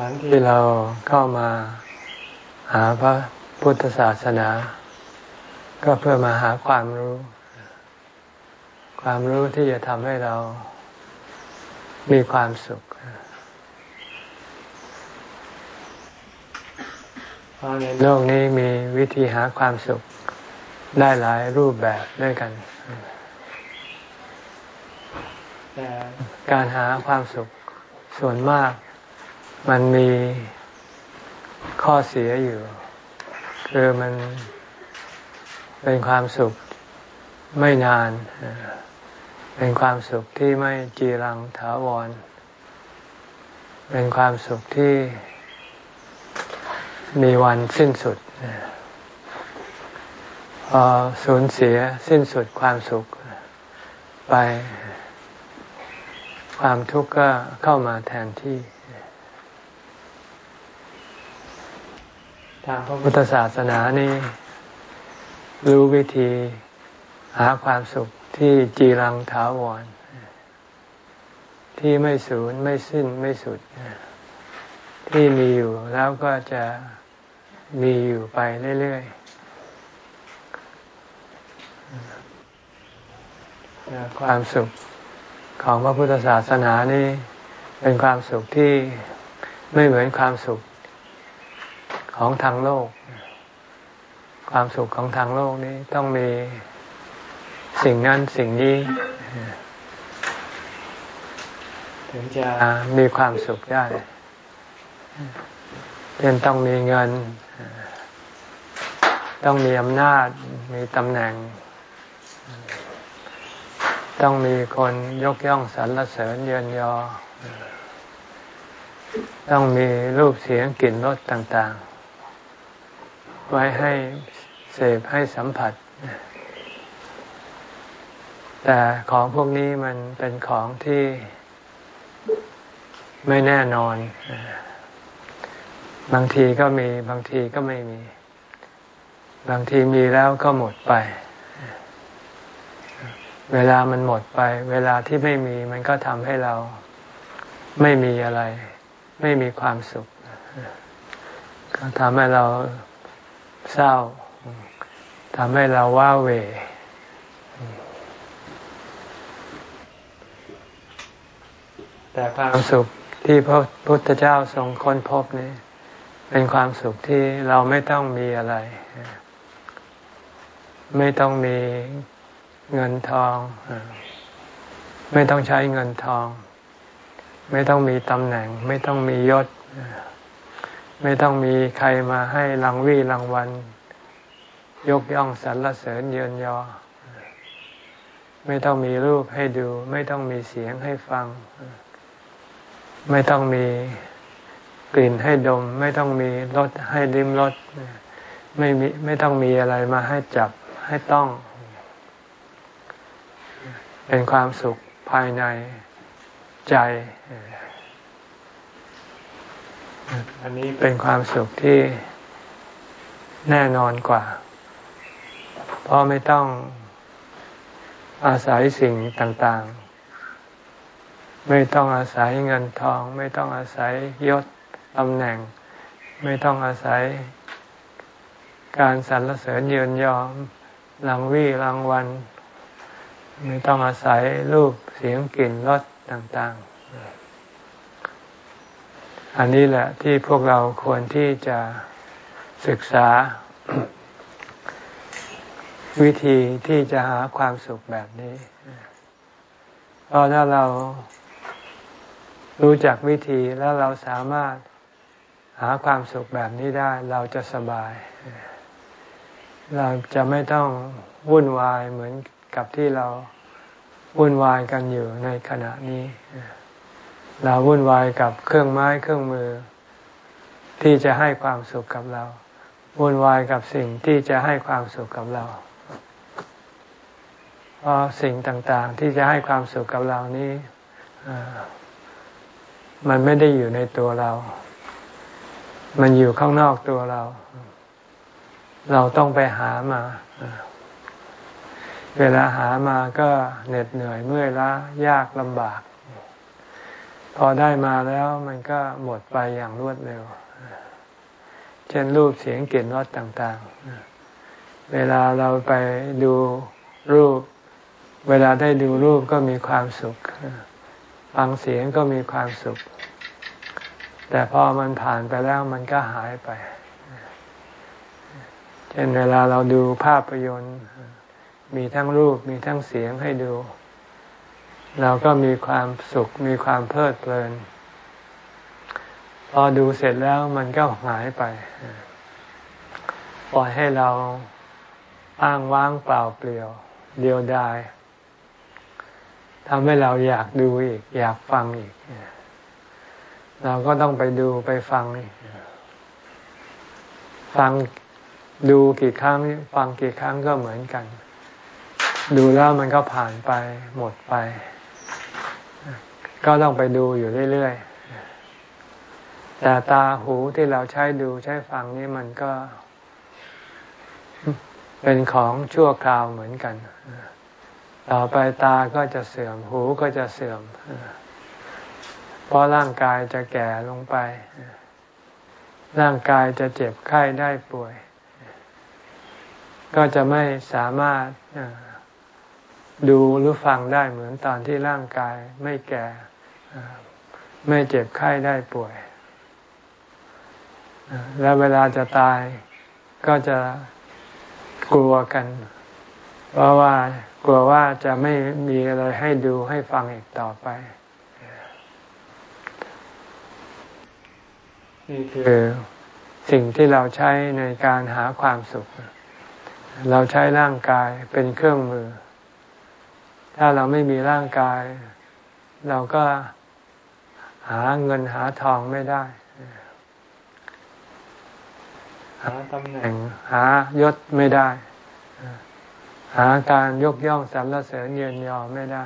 การที่เราเข้ามาหาพระพุทธศาสนา ก็เพื่อมาหาความรู้ ความรู้ที่จะทำให้เรามีความสุขเพราะในโลกนี้มีวิธีหาความสุขได้หลายรูปแบบด้วยกัน แต่การหาความสุขส่วนมาก มันมีข้อเสียอยู่ คือมันเป็นความสุขไม่นาน เป็นความสุขที่ไม่จีรังถาวร เป็นความสุขที่มีวันสิ้นสุดพอสูญเสียสิ้นสุดความสุขไป ความทุกข์ก็เข้ามาแทนที่ ทางพระพุทธศาสนานี่รู้วิธีหาความสุขที่จีรังถาวร ที่ไม่สูญไม่สิ้นไม่สุด ที่มีอยู่แล้วก็จะมีอยู่ไปเรื่อยๆ ความสุขของพระพุทธศาสนานี่เป็นความสุขที่ไม่เหมือนความสุข ของทางโลก ความสุขของทางโลกนี้ต้องมีสิ่งนั้นสิ่งนี้ ถึงจะมีความสุขได้เช่นต้องมีเงิน ต้องมีอำนาจ มีตำแหน่ง ต้องมีคนยกย่องสรรเสริญเยินยอ ต้องมีรูปเสียงกลิ่นรสต่างๆ ไว้ให้เสพให้สัมผัส แต่ของพวกนี้มันเป็นของที่ไม่แน่นอน บางทีก็มี บางทีก็ไม่มี บางทีมีแล้วก็หมดไป เวลามันหมดไป เวลาที่ไม่มีมันก็ทำให้เราไม่มีอะไร ไม่มีความสุข ก็ทำให้เรา เศร้าทำให้เราว้าเวแต่ความสุขที่พระพุทธเจ้าทรงค้นพบนี้ เป็นความสุขที่เราไม่ต้องมีอะไร ไม่ต้องมีเงินทอง ไม่ต้องใช้เงินทอง ไม่ต้องมีตำแหน่ง ไม่ต้องมียศ ไม่ต้องมีใครมาให้รางวี่รางวัล ยกย่องสรรเสริญเยินยอ ไม่ต้องมีรูปให้ดู ไม่ต้องมีเสียงให้ฟัง ไม่ต้องมีกลิ่นให้ดม ไม่ต้องมีรสให้ลิ้มรสไม่มีไม่ต้องมีอะไรมาให้จับให้ต้อง เป็นความสุขภายในใจ อันนี้เป็นความสุขที่แน่นอนกว่า เพราะไม่ต้องอาศัยสิ่งต่างๆ ไม่ต้องอาศัยเงินทอง ไม่ต้องอาศัยยศตำแหน่ง ไม่ต้องอาศัย การสรรเสริญเยินยอมรางวี่รางวัล ไม่ต้องอาศัยรูปเสียงกลิ่นรสต่างๆ อันนี้แหละที่พวกเราควรที่จะศึกษา วิธีที่จะหาความสุขแบบนี้ เพราะถ้าเรารู้จักวิธีแล้วเราสามารถหาความสุขแบบนี้ได้ เราจะสบาย เราจะไม่ต้องวุ่นวายเหมือนกับที่เราวุ่นวายกันอยู่ในขณะนี้ เราวุ่นวายกับเครื่องไม้เครื่องมือ ที่จะให้ความสุขกับเรา วุ่นวายกับสิ่งที่จะให้ความสุขกับเราเพราะสิ่งต่างๆ ที่จะให้ความสุขกับเรานี้มันไม่ได้อยู่ในตัวเรา มันอยู่ข้างนอกตัวเรา เราต้องไปหามา เวลาหามาก็เหน็ดเหนื่อยเมื่อยล้ายากลำบาก พอได้มาแล้วมันก็หมดไปอย่างรวดเร็ว เช่นรูปเสียงกลิ่นรสต่างๆ เวลาเราไปดูรูป เวลาได้ดูรูปก็มีความสุข ฟังเสียงก็มีความสุข แต่พอมันผ่านไปแล้วมันก็หายไป เช่นเวลาเราดูภาพยนตร์ มีทั้งรูปมีทั้งเสียงให้ดู เราก็มีความสุขมีความเพลิดเพลิน พอดูเสร็จแล้วมันก็หายไป ปล่อยให้เราอ้างว้างเปล่าเปลี่ยว เดียวดายทำให้เราอยากดูอีก อยากฟังอีก เราก็ต้องไปดูไปฟัง ฟังดูกี่ครั้ง ฟังกี่ครั้งก็เหมือนกัน ดูแล้วมันก็ผ่านไปหมดไป ก็ต้องไปดูอยู่เรื่อยๆ แต่ตาหูที่เราใช้ดูใช้ฟังนี่มันก็ เป็นของชั่วคราวเหมือนกัน ต่อไปตาก็จะเสื่อม หูก็จะเสื่อม เพราะร่างกายจะแก่ลงไป ร่างกายจะเจ็บไข้ได้ป่วย ก็จะไม่สามารถ ดูหรือฟังได้เหมือนตอนที่ร่างกายไม่แก่ ไม่เจ็บไข้ได้ป่วย แล้วเวลาจะตายก็จะกลัวกัน เพราะว่ากลัวว่าจะไม่มีอะไรให้ดูให้ฟังอีกต่อไป นี่คือสิ่งที่เราใช้ในการหาความสุข เราใช้ร่างกายเป็นเครื่องมือ ถ้าเราไม่มีร่างกาย เราก็หาเงินหาทองไม่ได้ หาตำแหน่งหายศไม่ได้ หาการยกย่องสรรเสริญเยินยอไม่ได้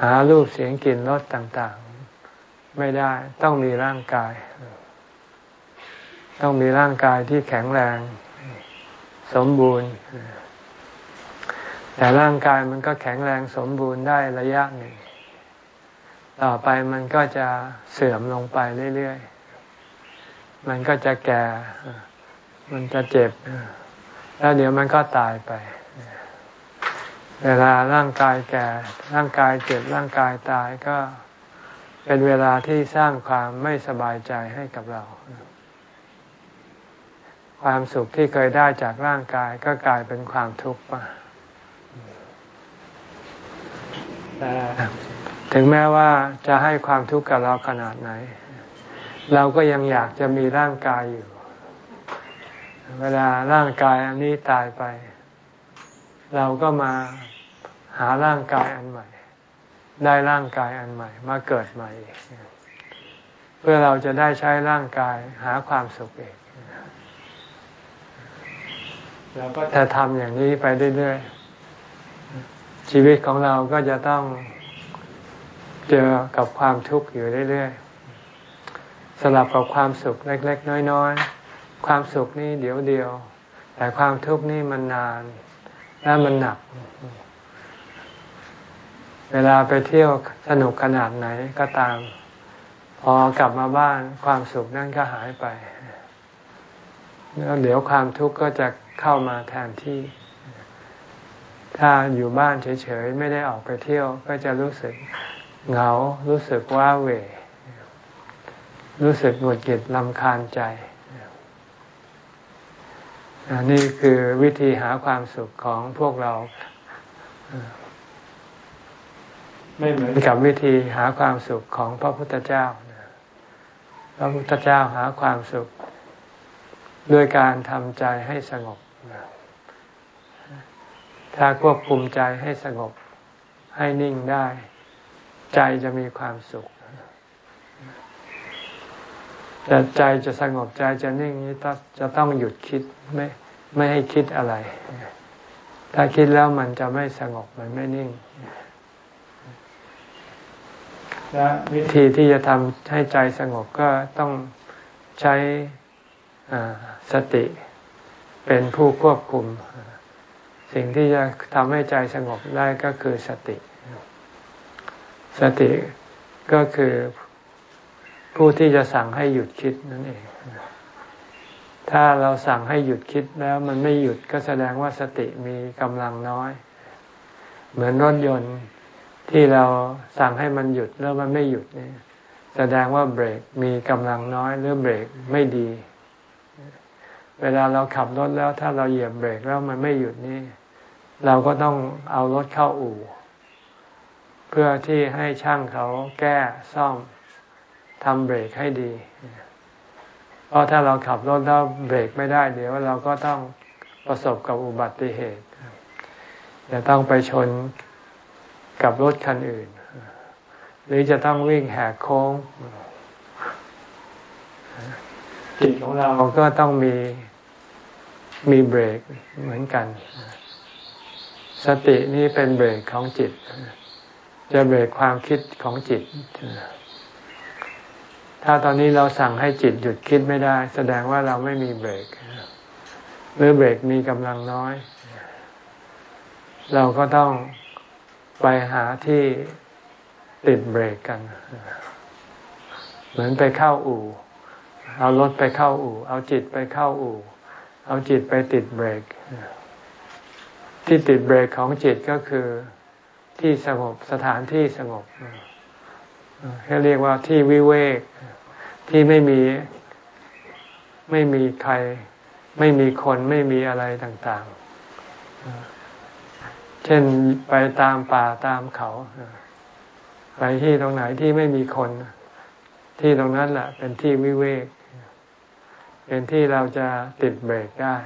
หารูปเสียงกลิ่นรสต่างๆ ไม่ได้ต้องมีร่างกาย ต้องมีร่างกายที่แข็งแรง สมบูรณ์ แต่ร่างกายมันก็แข็งแรงสมบูรณ์ได้ระยะหนึ่ง ต่อไปมันก็จะเสื่อมลงไปเรื่อยๆ มันก็จะแก่ มันจะเจ็บ แล้วเดี๋ยวมันก็ตายไป เวลาร่างกายแก่ ร่างกายเจ็บ ร่างกายตายก็เป็นเวลาที่สร้างความไม่สบายใจให้กับเรา ความสุขที่เคยได้จากร่างกายก็กลายเป็นความทุกข์ไป แต่ถึงแม้ว่าจะให้ความทุกข์กับเราขนาดไหน เราก็ยังอยากจะมีร่างกายอยู่ เวลาร่างกายอันนี้ตายไป เราก็มาหาร่างกายอันใหม่ ได้ร่างกายอันใหม่ มาเกิดใหม่ เพื่อเราจะได้ใช้ร่างกายหาความสุขเองเราก็จะทำอย่างนี้ไปเรื่อยๆ ชีวิตของเราก็จะต้องเจอกับความทุกข์อยู่เรื่อยๆ สลับกับความสุขเล็ก ๆ น้อยๆ ความสุขนี่เดี๋ยวเดียว แต่ความทุกข์นี่มันนาน และมันหนัก เวลาไปเที่ยวสนุกขนาดไหนก็ตาม พอกลับมาบ้านความสุขนั่นก็หายไป แล้วเดี๋ยวความทุกข์ก็จะเข้ามาแทนที่ ถ้าอยู่บ้านเฉยๆ ไม่ได้ออกไปเที่ยว ก็จะรู้สึกเหงา รู้สึกว่าเวรู้สึกหงุดหงิดลำคาญใจ นี่คือวิธีหาความสุขของพวกเรา ไม่เหมือนกับวิธีหาความสุขของพระพุทธเจ้า พระพุทธเจ้าหาความสุข ด้วยการทำใจให้สงบ ถ้าควบคุมใจให้สงบให้นิ่งได้ ใจจะมีความสุขแต่ใจจะสงบใจจะนิ่งนี้จะต้องหยุดคิดไม่ไม่ให้คิดอะไร ถ้าคิดแล้วมันจะไม่สงบมันไม่นิ่ง และวิธีที่จะทำให้ใจสงบก็ต้องใช้สติเป็นผู้ควบคุม สิ่งที่จะทำให้ใจสงบได้ก็คือสติ สติก็คือผู้ที่จะสั่งให้หยุดคิดนั่นเอง ถ้าเราสั่งให้หยุดคิดแล้วมันไม่หยุดก็แสดงว่าสติมีกำลังน้อย เหมือนรถยนต์ที่เราสั่งให้มันหยุดแล้วมันไม่หยุดนี่แสดงว่าเบรกมีกำลังน้อย หรือเบรกไม่ดี เวลาเราขับรถแล้ว ถ้าเราเหยียบเบรกแล้วมันไม่หยุดนี่ เราก็ต้องเอารถเข้าอู่ เพื่อที่ให้ช่างเขาแก้ซ่อมทำเบรกให้ดี เพราะถ้าเราขับรถแล้วเบรกไม่ได้ เดี๋ยวเราก็ต้องประสบกับอุบัติเหตุจะต้องไปชนกับรถคันอื่น หรือจะต้องวิ่งแหกโค้ง จิตของเราก็ต้องมีมีเบรกเหมือนกัน สตินี้เป็นเบรกของจิต จะเบรกความคิดของจิต ถ้าตอนนี้เราสั่งให้จิตหยุดคิดไม่ได้ แสดงว่าเราไม่มีเบรก หรือเบรกมีกำลังน้อย เราก็ต้องไปหาที่ติดเบรกกัน เหมือนไปเข้าอู่ เอารถไปเข้าอู่ เอาจิตไปเข้าอู่ เอาจิตไปติดเบรก ที่ติดเบรกของจิตก็คือที่สงบสถานที่สงบเขาเรียกว่าที่วิเวกที่ไม่มีไม่มีใคร ไม่มีคนไม่มีอะไรต่างๆ เช่นไปตามป่าตามเขา ไปที่ตรงไหนที่ไม่มีคน ที่ตรงนั้นแหละเป็นที่วิเวก เป็นที่เราจะติดเบรกได้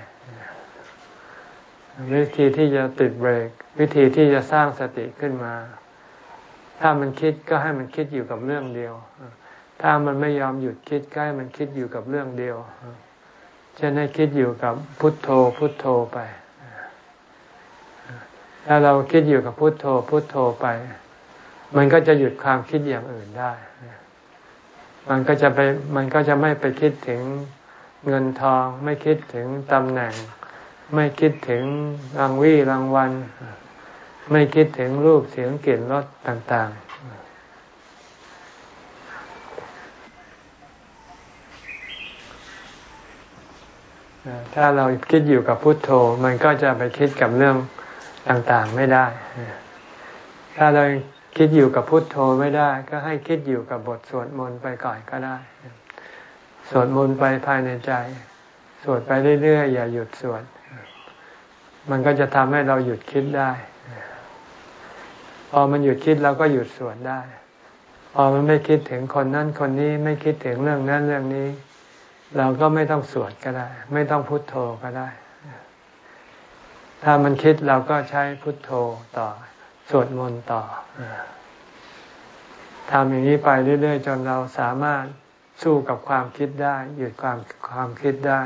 วิธีที่จะติดเบรก วิธีที่จะสร้างสติขึ้นมา ถ้ามันคิดก็ให้มันคิดอยู่กับเรื่องเดียว ถ้ามันไม่ยอมหยุดคิดก็ให้มันคิดอยู่กับเรื่องเดียวเช่นให้คิดอยู่กับพุทโธพุทโธไป ถ้าเราคิดอยู่กับพุทโธพุทโธไป มันก็จะหยุดความคิดอย่างอื่นได้ มันก็จะไปมันก็จะไม่ไปคิดถึงเงินทอง ไม่คิดถึงตำแหน่ง ไม่คิดถึงรางวี่รางวัล ไม่คิดถึงรูปเสียงกลิ่นรสต่างๆ ถ้าเราคิดอยู่กับพุทโธ มันก็จะไปคิดกับเรื่องต่างๆไม่ได้ ถ้าเราคิดอยู่กับพุทโธไม่ได้ ก็ให้คิดอยู่กับบทสวดมนต์ไปก่อนก็ได้ สวดมนต์ไปภายในใจ สวดไปเรื่อยๆ อย่าหยุดสวด มันก็จะทำให้เราหยุดคิดได้ พอมันหยุดคิดเราก็หยุดสวดได้ พอมันไม่คิดถึงคนนั้นคนนี้ไม่คิดถึงเรื่องนั้นเรื่องนี้ เราก็ไม่ต้องสวดก็ได้ ไม่ต้องพุทโธก็ได้ ถ้ามันคิดเราก็ใช้พุทโธต่อ สวดมนต์ต่อทำอย่างนี้ไปเรื่อย ๆ จนเราสามารถสู้กับความคิดได้ หยุดความความคิดได้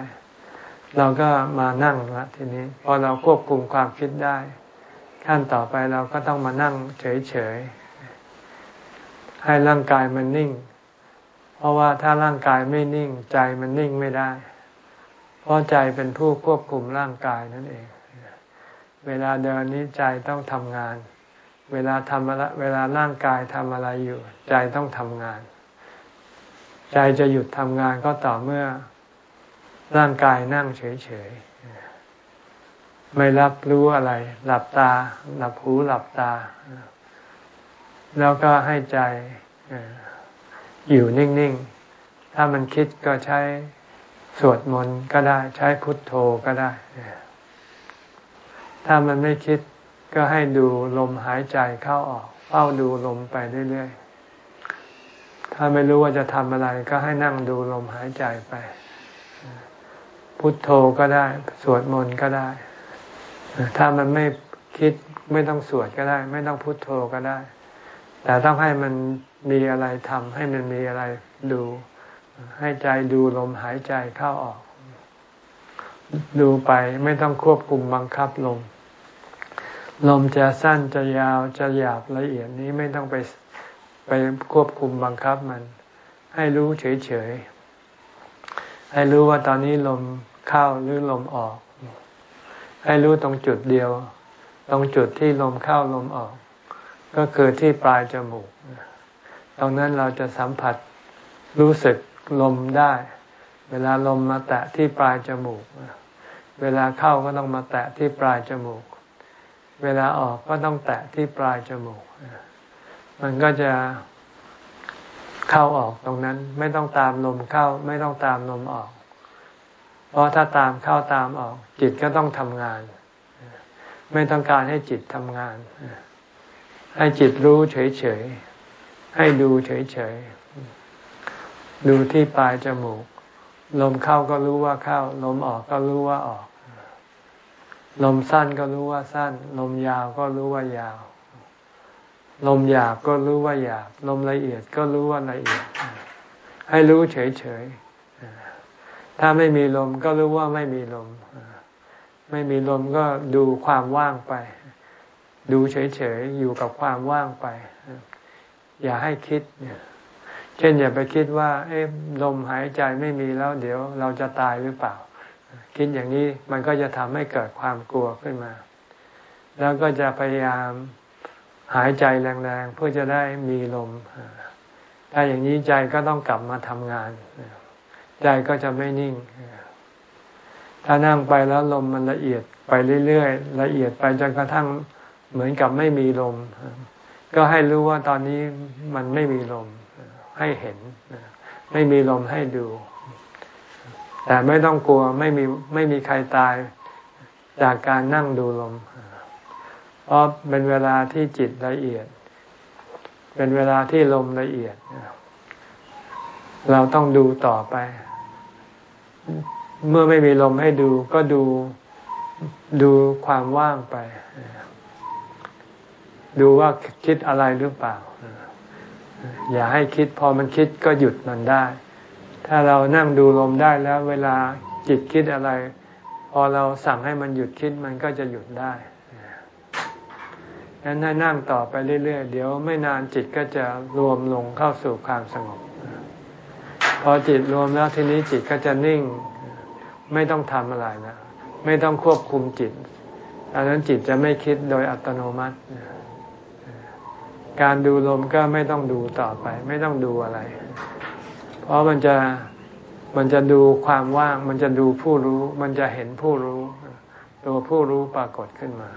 เราก็มานั่งละทีนี้พอเราควบคุมความคิดได้ ขั้นต่อไปเราก็ต้องมานั่งเฉยๆให้ร่างกายมันนิ่ง เพราะว่าถ้าร่างกายไม่นิ่ง ใจมันนิ่งไม่ได้ เพราะใจเป็นผู้ควบคุมร่างกายนั่นเอง เวลาเดินนี้ใจต้องทำงาน เวลาทำอะไรเวลาร่างกายทำอะไรอยู่ ใจต้องทำงาน ใจจะหยุดทำงานก็ต่อเมื่อ ร่างกายนั่งเฉยๆ ไม่รับรู้อะไร หลับตา หลับหูหลับตา แล้วก็ให้ใจอยู่นิ่งๆ ถ้ามันคิดก็ใช้สวดมนต์ก็ได้ ใช้พุทโธก็ได้ ถ้ามันไม่คิดก็ให้ดูลมหายใจเข้าออก เฝ้าดูลมไปเรื่อยๆ ถ้าไม่รู้ว่าจะทำอะไรก็ให้นั่งดูลมหายใจไป พุทโธก็ได้ สวดมนต์ก็ได้ ถ้ามันไม่คิดไม่ต้องสวดก็ได้ ไม่ต้องพุทโธก็ได้ แต่ต้องให้มันมีอะไรทำให้มันมีอะไรดู ให้ใจดูลมหายใจเข้าออก ดูไปไม่ต้องควบคุมบังคับลม ลมจะสั้นจะยาวจะหยาบละเอียดนี้ไม่ต้องไปไปควบคุมบังคับมัน ให้รู้เฉยๆให้รู้ว่าตอนนี้ลม เข้าหรือลมออก ให้รู้ตรงจุดเดียว ตรงจุดที่ลมเข้าลมออก ก็คือที่ปลายจมูก ตรงนั้นเราจะสัมผัสรู้สึกลมได้ เวลาลมมาแตะที่ปลายจมูก เวลาเข้าก็ต้องมาแตะที่ปลายจมูก เวลาออกก็ต้องแตะที่ปลายจมูก มันก็จะเข้าออกตรงนั้นไม่ต้องตามลมเข้า ไม่ต้องตามลมออก เพราะถ้าตามเข้าตามออก จิตก็ต้องทำงาน ไม่ต้องการให้จิตทำงาน ให้จิตรู้เฉยๆ ให้ดูเฉยๆ ดูที่ปลายจมูก ลมเข้าก็รู้ว่าเข้า ลมออกก็รู้ว่าออก ลมสั้นก็รู้ว่าสั้น ลมยาวก็รู้ว่ายาว ลมหยาบก็รู้ว่าหยาบ ลมละเอียดก็รู้ว่าละเอียด ให้รู้เฉยๆ ถ้าไม่มีลมก็รู้ว่าไม่มีลม ไม่มีลมก็ดูความว่างไป ดูเฉยๆ อยู่กับความว่างไป อย่าให้คิด เช่นอย่าไปคิดว่า เอ๊ะลมหายใจไม่มีแล้ว เดี๋ยวเราจะตายหรือเปล่า คิดอย่างนี้มันก็จะทำให้เกิดความกลัวขึ้นมา แล้วก็จะพยายามหายใจแรงๆ เพื่อจะได้มีลม ถ้าอย่างนี้ใจก็ต้องกลับมาทำงาน ใจก็จะไม่นิ่ง ถ้านั่งไปแล้วลมมันละเอียดไปเรื่อยๆละเอียดไปจนกระทั่งเหมือนกับไม่มีลม ก็ให้รู้ว่าตอนนี้มันไม่มีลมให้เห็น ไม่มีลมให้ดู แต่ไม่ต้องกลัวไม่มีไม่มีใครตายจากการนั่งดูลม เพราะเป็นเวลาที่จิตละเอียด เป็นเวลาที่ลมละเอียด เราต้องดูต่อไป เมื่อไม่มีลมให้ดูก็ดูดูความว่างไป ดูว่าคิดอะไรหรือเปล่า อย่าให้คิดพอมันคิดก็หยุดมันได้ ถ้าเรานั่งดูลมได้แล้ว เวลาจิตคิดอะไร พอเราสั่งให้มันหยุดคิดมันก็จะหยุดได้งั้นให้นั่งต่อไปเรื่อยๆ เดี๋ยวไม่นานจิตก็จะรวมลงเข้าสู่ความสงบ พอจิตรวมแล้วทีนี้จิตก็จะนิ่ง ไม่ต้องทำอะไรนะไม่ต้องควบคุมจิตอันนั้นจิตจะไม่คิดโดยอัตโนมัติ การดูลมก็ไม่ต้องดูต่อไป ไม่ต้องดูอะไร เพราะมันจะมันจะดูความว่าง มันจะดูผู้รู้ มันจะเห็นผู้รู้ ตัวผู้รู้ปรากฏขึ้นมา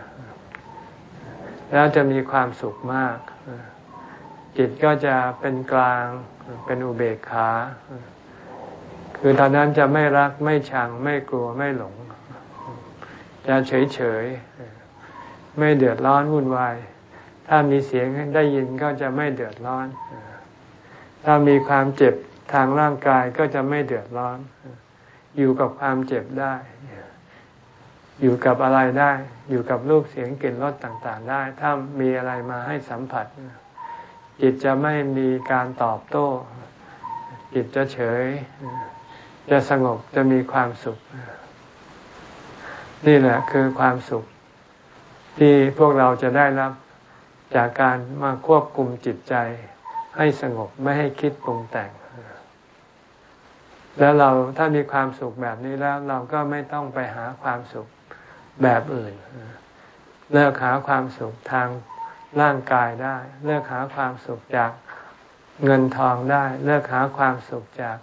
แล้วจะมีความสุขมาก จิตก็จะเป็นกลางเป็นอุเบกขา คือตอนนั้นจะไม่รักไม่ชัง ไม่กลัวไม่หลง จะเฉยเฉยไม่เดือดร้อนวุ่นวาย ถ้ามีเสียงได้ยินก็จะไม่เดือดร้อน ถ้ามีความเจ็บทางร่างกายก็จะไม่เดือดร้อน อยู่กับความเจ็บได้ อยู่กับอะไรได้ อยู่กับรูปเสียงกลิ่นรสต่าง ๆ ได้ ถ้ามีอะไรมาให้สัมผัส จิตจะไม่มีการตอบโต้ จิตจะเฉย จะสงบจะมีความสุข นี่แหละคือความสุข ที่พวกเราจะได้รับจากการมาควบคุมจิตใจ ให้สงบไม่ให้คิดปรุงแต่ง แล้วเราถ้ามีความสุขแบบนี้แล้ว เราก็ไม่ต้องไปหาความสุขแบบอื่น เลิกหาความสุขทาง ร่างกายได้ เลิกหาความสุขจากเงินทองได้ เลิกหาความสุขจาก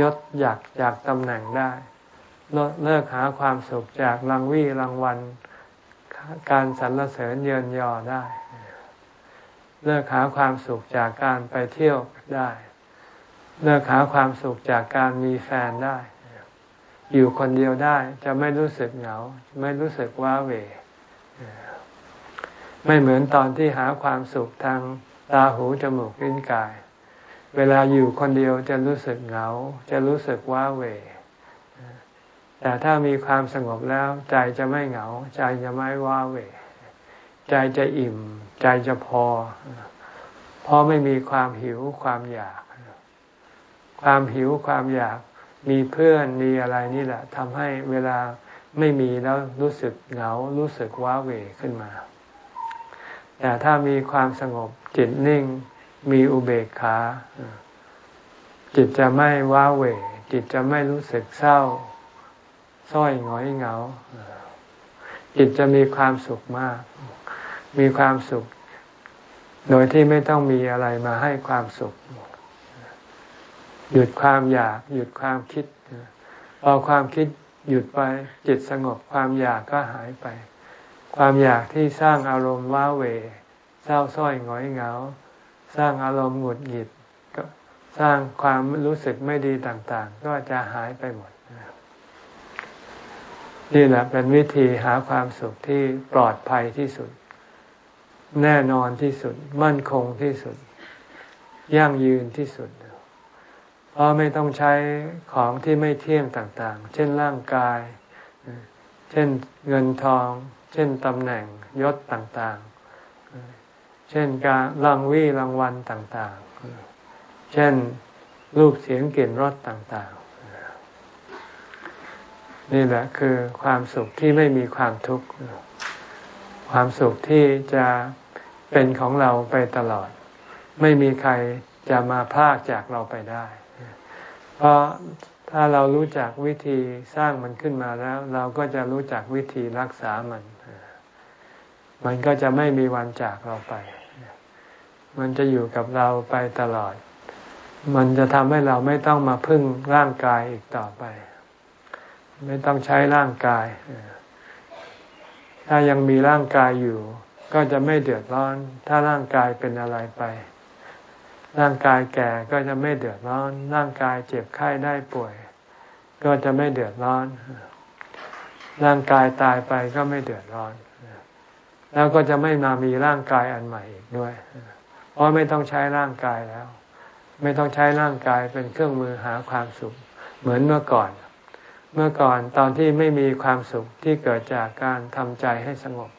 ยศอยากจากตำแหน่งได้ เลิกหาความสุขจากรางวี่รางวัล การสรรเสริญเยินยอได้ เลิกหาความสุขจากการไปเที่ยวได้ เลิกหาความสุขจากการมีแฟนได้ อยู่คนเดียวได้จะไม่รู้สึกเหงา ไม่รู้สึกว้าเหว ไม่เหมือนตอนที่หาความสุขทางตาหูจมูกลิ้นกาย เวลาอยู่คนเดียวจะรู้สึกเหงา จะรู้สึกว้าเหวแต่ถ้ามีความสงบแล้วใจจะไม่เหงา ใจจะไม่ว้าเหวใจจะอิ่ม ใจจะพอ เพราะไม่มีความหิวความอยาก ความหิวความอยาก มีเพื่อนมีอะไรนี่แหละทำให้เวลาไม่มีแล้วรู้สึกเหงา รู้สึกว้าเหวขึ้นมา แต่ถ้ามีความสงบจิตนิ่ง มีอุเบกขา จิตจะไม่ว้าเหวจิตจะไม่รู้สึกเศร้าส้อยหงอยเหงา จิตจะมีความสุขมาก มีความสุข โดยที่ไม่ต้องมีอะไรมาให้ความสุข หยุดความอยาก หยุดความคิดพอความคิดหยุดไป จิตสงบความอยากก็หายไป ความอยากที่สร้างอารมณ์ว้าเหวเศร้าส้อยหงอยเหงา สร้างอารมณ์หงุดหงิดก็สร้างความรู้สึกไม่ดีต่างๆ ก็จะหายไปหมด นี่แหละเป็นวิธีหาความสุขที่ปลอดภัยที่สุด แน่นอนที่สุด มั่นคงที่สุด ยั่งยืนที่สุดเพราะไม่ต้องใช้ของที่ไม่เที่ยงต่างๆ เช่นร่างกาย เช่นเงินทอง เช่นตำแหน่งยศต่างๆ เช่นการรางวี่รางวัลต่างๆ เช่นรูปเสียงกลิ่นรสต่างๆ นี่แหละคือความสุขที่ไม่มีความทุกข์ ความสุขที่จะเป็นของเราไปตลอด ไม่มีใครจะมาพากจากเราไปได้ เพราะถ้าเรารู้จักวิธีสร้างมันขึ้นมาแล้ว เราก็จะรู้จักวิธีรักษามัน มันก็จะไม่มีวันจากเราไป มันจะอยู่กับเราไปตลอด มันจะทำให้เราไม่ต้องมาพึ่งร่างกายอีกต่อไป ไม่ต้องใช้ร่างกาย ถ้ายังมีร่างกายอยู่ ก็จะไม่เดือดร้อน ถ้าร่างกายเป็นอะไรไป ร่างกายแก่ก็จะไม่เดือดร้อน ร่างกายเจ็บไข้ได้ป่วย ก็จะไม่เดือดร้อน ร่างกายตายไปก็ไม่เดือดร้อน แล้วก็จะไม่มามีร่างกายอันใหม่อีกด้วย เพราะไม่ต้องใช้ร่างกายแล้ว ไม่ต้องใช้ร่างกายเป็นเครื่องมือหาความสุข เหมือนเมื่อก่อน เมื่อก่อนตอนที่ไม่มีความสุขที่เกิดจากการทำใจให้สงบ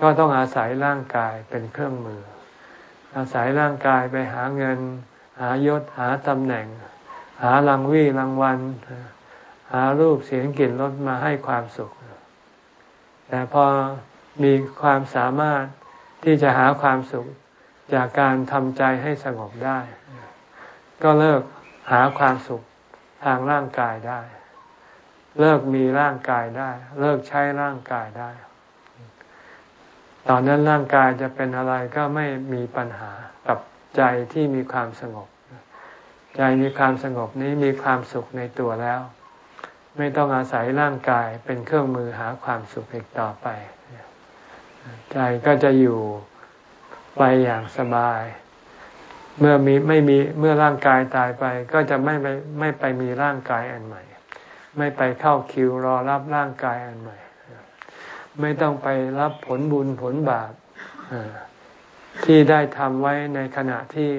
ก็ต้องอาศัยร่างกายเป็นเครื่องมือ อาศัยร่างกายไปหาเงิน หายศหาตำแหน่ง หารางวี่รางวัลหารูปเสียงกลิ่นรสมาให้ความสุข แต่พอ มีความสามารถที่จะหาความสุขจากการทำใจให้สงบได้ ก็เลิกหาความสุขทางร่างกายได้ เลิกมีร่างกายได้ เลิกใช้ร่างกายได้ ตอนนั้นร่างกายจะเป็นอะไรก็ไม่มีปัญหากับใจที่มีความสงบ ใจมีความสงบนี้มีความสุขในตัวแล้ว ไม่ต้องอาศัยร่างกายเป็นเครื่องมือหาความสุขอีกต่อไป ใจก็จะอยู่ไปอย่างสบาย เมื่อมีไม่มีเมื่อร่างกายตายไป ก็จะไม่ไปไม่ไปมีร่างกายอันใหม่ ไม่ไปเข้าคิวรอรับร่างกายอันใหม่ ไม่ต้องไปรับผลบุญผลบาปที่ได้ทำไว้ในขณะที่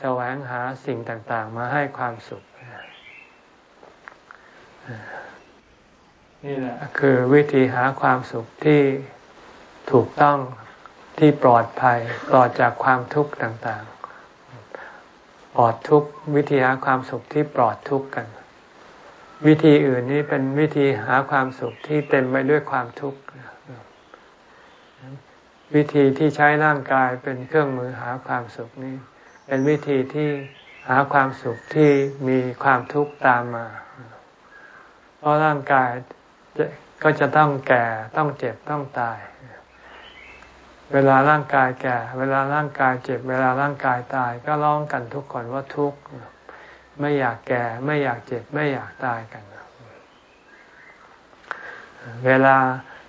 แสวงหาสิ่งต่าง ๆ มาให้ความสุข นี่แหละคือวิธีหาความสุขที่ ถูกต้องที่ปลอดภัยปลอดจากความทุกข์ต่างๆ ปลอดทุกวิธีหาความสุขที่ปลอดทุกข์กัน วิธีอื่นนี้เป็นวิธีหาความสุขที่เต็มไปด้วยความทุกข์วิธีที่ใช้ร่างกายเป็นเครื่องมือหาความสุขนี้ เป็นวิธีที่หาความสุขที่มีความทุกข์ตามมา เพราะร่างกายก็จะต้องแก่ต้องเจ็บต้องตาย เวลาร่างกายแก่ เวลาร่างกายเจ็บ เวลาร่างกายตายก็ร้องกันทุกคนว่าทุกข์ไม่อยากแก่ ไม่อยากเจ็บ ไม่อยากตายกัน เวลา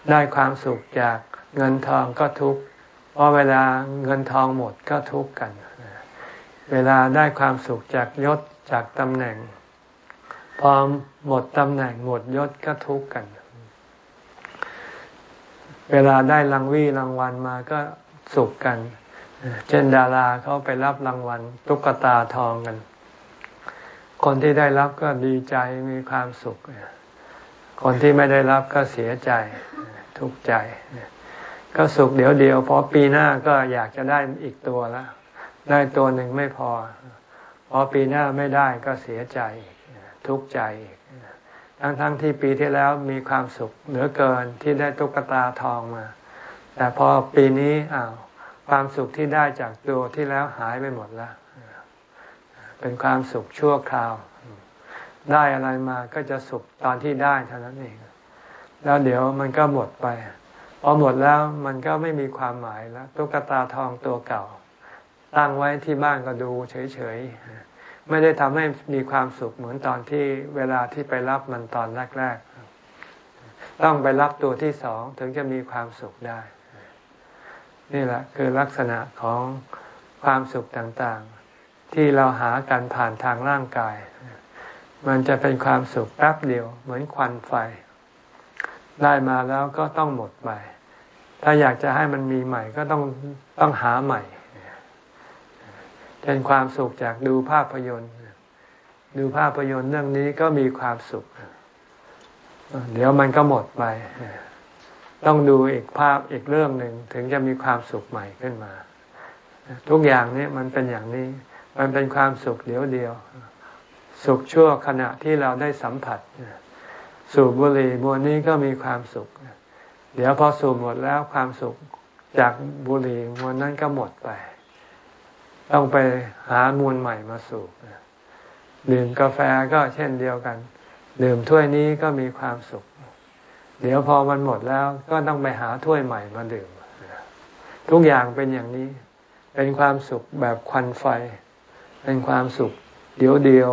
ได้ความสุขจากเงินทองก็ทุกข์เพราะเวลาเงินทองหมดก็ทุกข์กัน เวลาได้ความสุขจากยศจากตำแหน่ง พอหมดตำแหน่งหมดยศก็ทุกข์กันเเวลาได้รางวี่รางวัลมาก็สุขกัน เช่นดาราเขาไปรับรางวัลตุ๊กตาทองกัน คนที่ได้รับก็ดีใจมีความสุข คนที่ไม่ได้รับก็เสียใจทุกข์ใจ ก็สุขเดี๋ยวเดียวพอปีหน้าก็อยากจะได้อีกตัวล้วได้ตัวหนึ่งไม่พอพอปีหน้าไม่ได้ก็เสียใจทุกข์ใจ ทั้งๆทที่ปีที่แล้วมีความสุขเหลือเกินที่ได้ตุ๊กตาทองมา แต่พอปีนี้อ้าวความสุขที่ได้จากตัวที่แล้วหายไปหมดแล้ว เป็นความสุขชั่วคราว ได้อะไรมาก็จะสุขตอนที่ได้เท่านั้นเอง แล้วเดี๋ยวมันก็หมดไป พอหมดแล้วมันก็ไม่มีความหมายแล้วตุ๊กตาทองตัวเก่า ตั้งไว้ที่บ้านก็ดูเฉยๆ ไม่ได้ทำให้มีความสุขเหมือนตอนที่เวลาที่ไปรับมันตอนแรกๆ ต้องไปรับตัวที่สองถึงจะมีความสุขได้ นี่แหละคือลักษณะของความสุขต่างๆ ที่เราหากันผ่านทางร่างกาย มันจะเป็นความสุขแป๊บเดียว เหมือนควันไฟ ได้มาแล้วก็ต้องหมดไป ถ้าอยากจะให้มันมีใหม่ก็ต้องต้องหาใหม่ เป็นความสุขจากดูภาพยนตร์ ดูภาพยนตร์เรื่องนี้ก็มีความสุข เดี๋ยวมันก็หมดไป ต้องดูอีกภาพอีกเรื่องหนึ่งถึงจะมีความสุขใหม่ขึ้นมา ทุกอย่างนี้มันเป็นอย่างนี้ มันเป็นความสุขเดียวเดียว สุขชั่วขณะที่เราได้สัมผัส สูบบุหรี่มวลนี้ก็มีความสุข เดี๋ยวพอสูบหมดแล้วความสุขจากบุหรี่มวลนั้นก็หมดไป ต้องไปหามวลใหม่มาสูบดื่มกาแฟก็เช่นเดียวกัน ดื่มถ้วยนี้ก็มีความสุข เดี๋ยวพอมันหมดแล้วก็ต้องไปหาถ้วยใหม่มาดื่ม ทุกอย่างเป็นอย่างนี้ เป็นความสุขแบบควันไฟ เป็นความสุข เดียวเดียว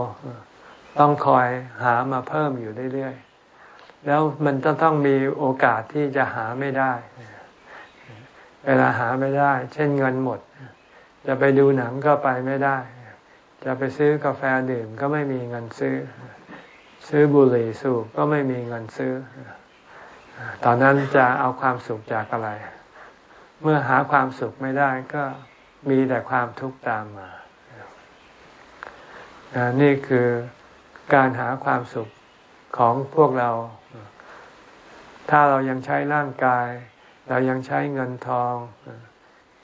ต้องคอยหามาเพิ่มอยู่เรื่อยๆ แล้วมันจะต้องมีโอกาสที่จะหาไม่ได้ เวลาหาไม่ได้ เช่นเงินหมด จะไปดูหนังก็ไปไม่ได้ จะไปซื้อกาแฟดื่มก็ไม่มีเงินซื้อ ซื้อบุหรี่สูบก็ไม่มีเงินซื้อ ตอนนั้นจะเอาความสุขจากอะไร เมื่อหาความสุขไม่ได้ก็มีแต่ความทุกข์ตามมา นี่คือการหาความสุขของพวกเรา ถ้าเรายังใช้ร่างกาย เรายังใช้เงินทอง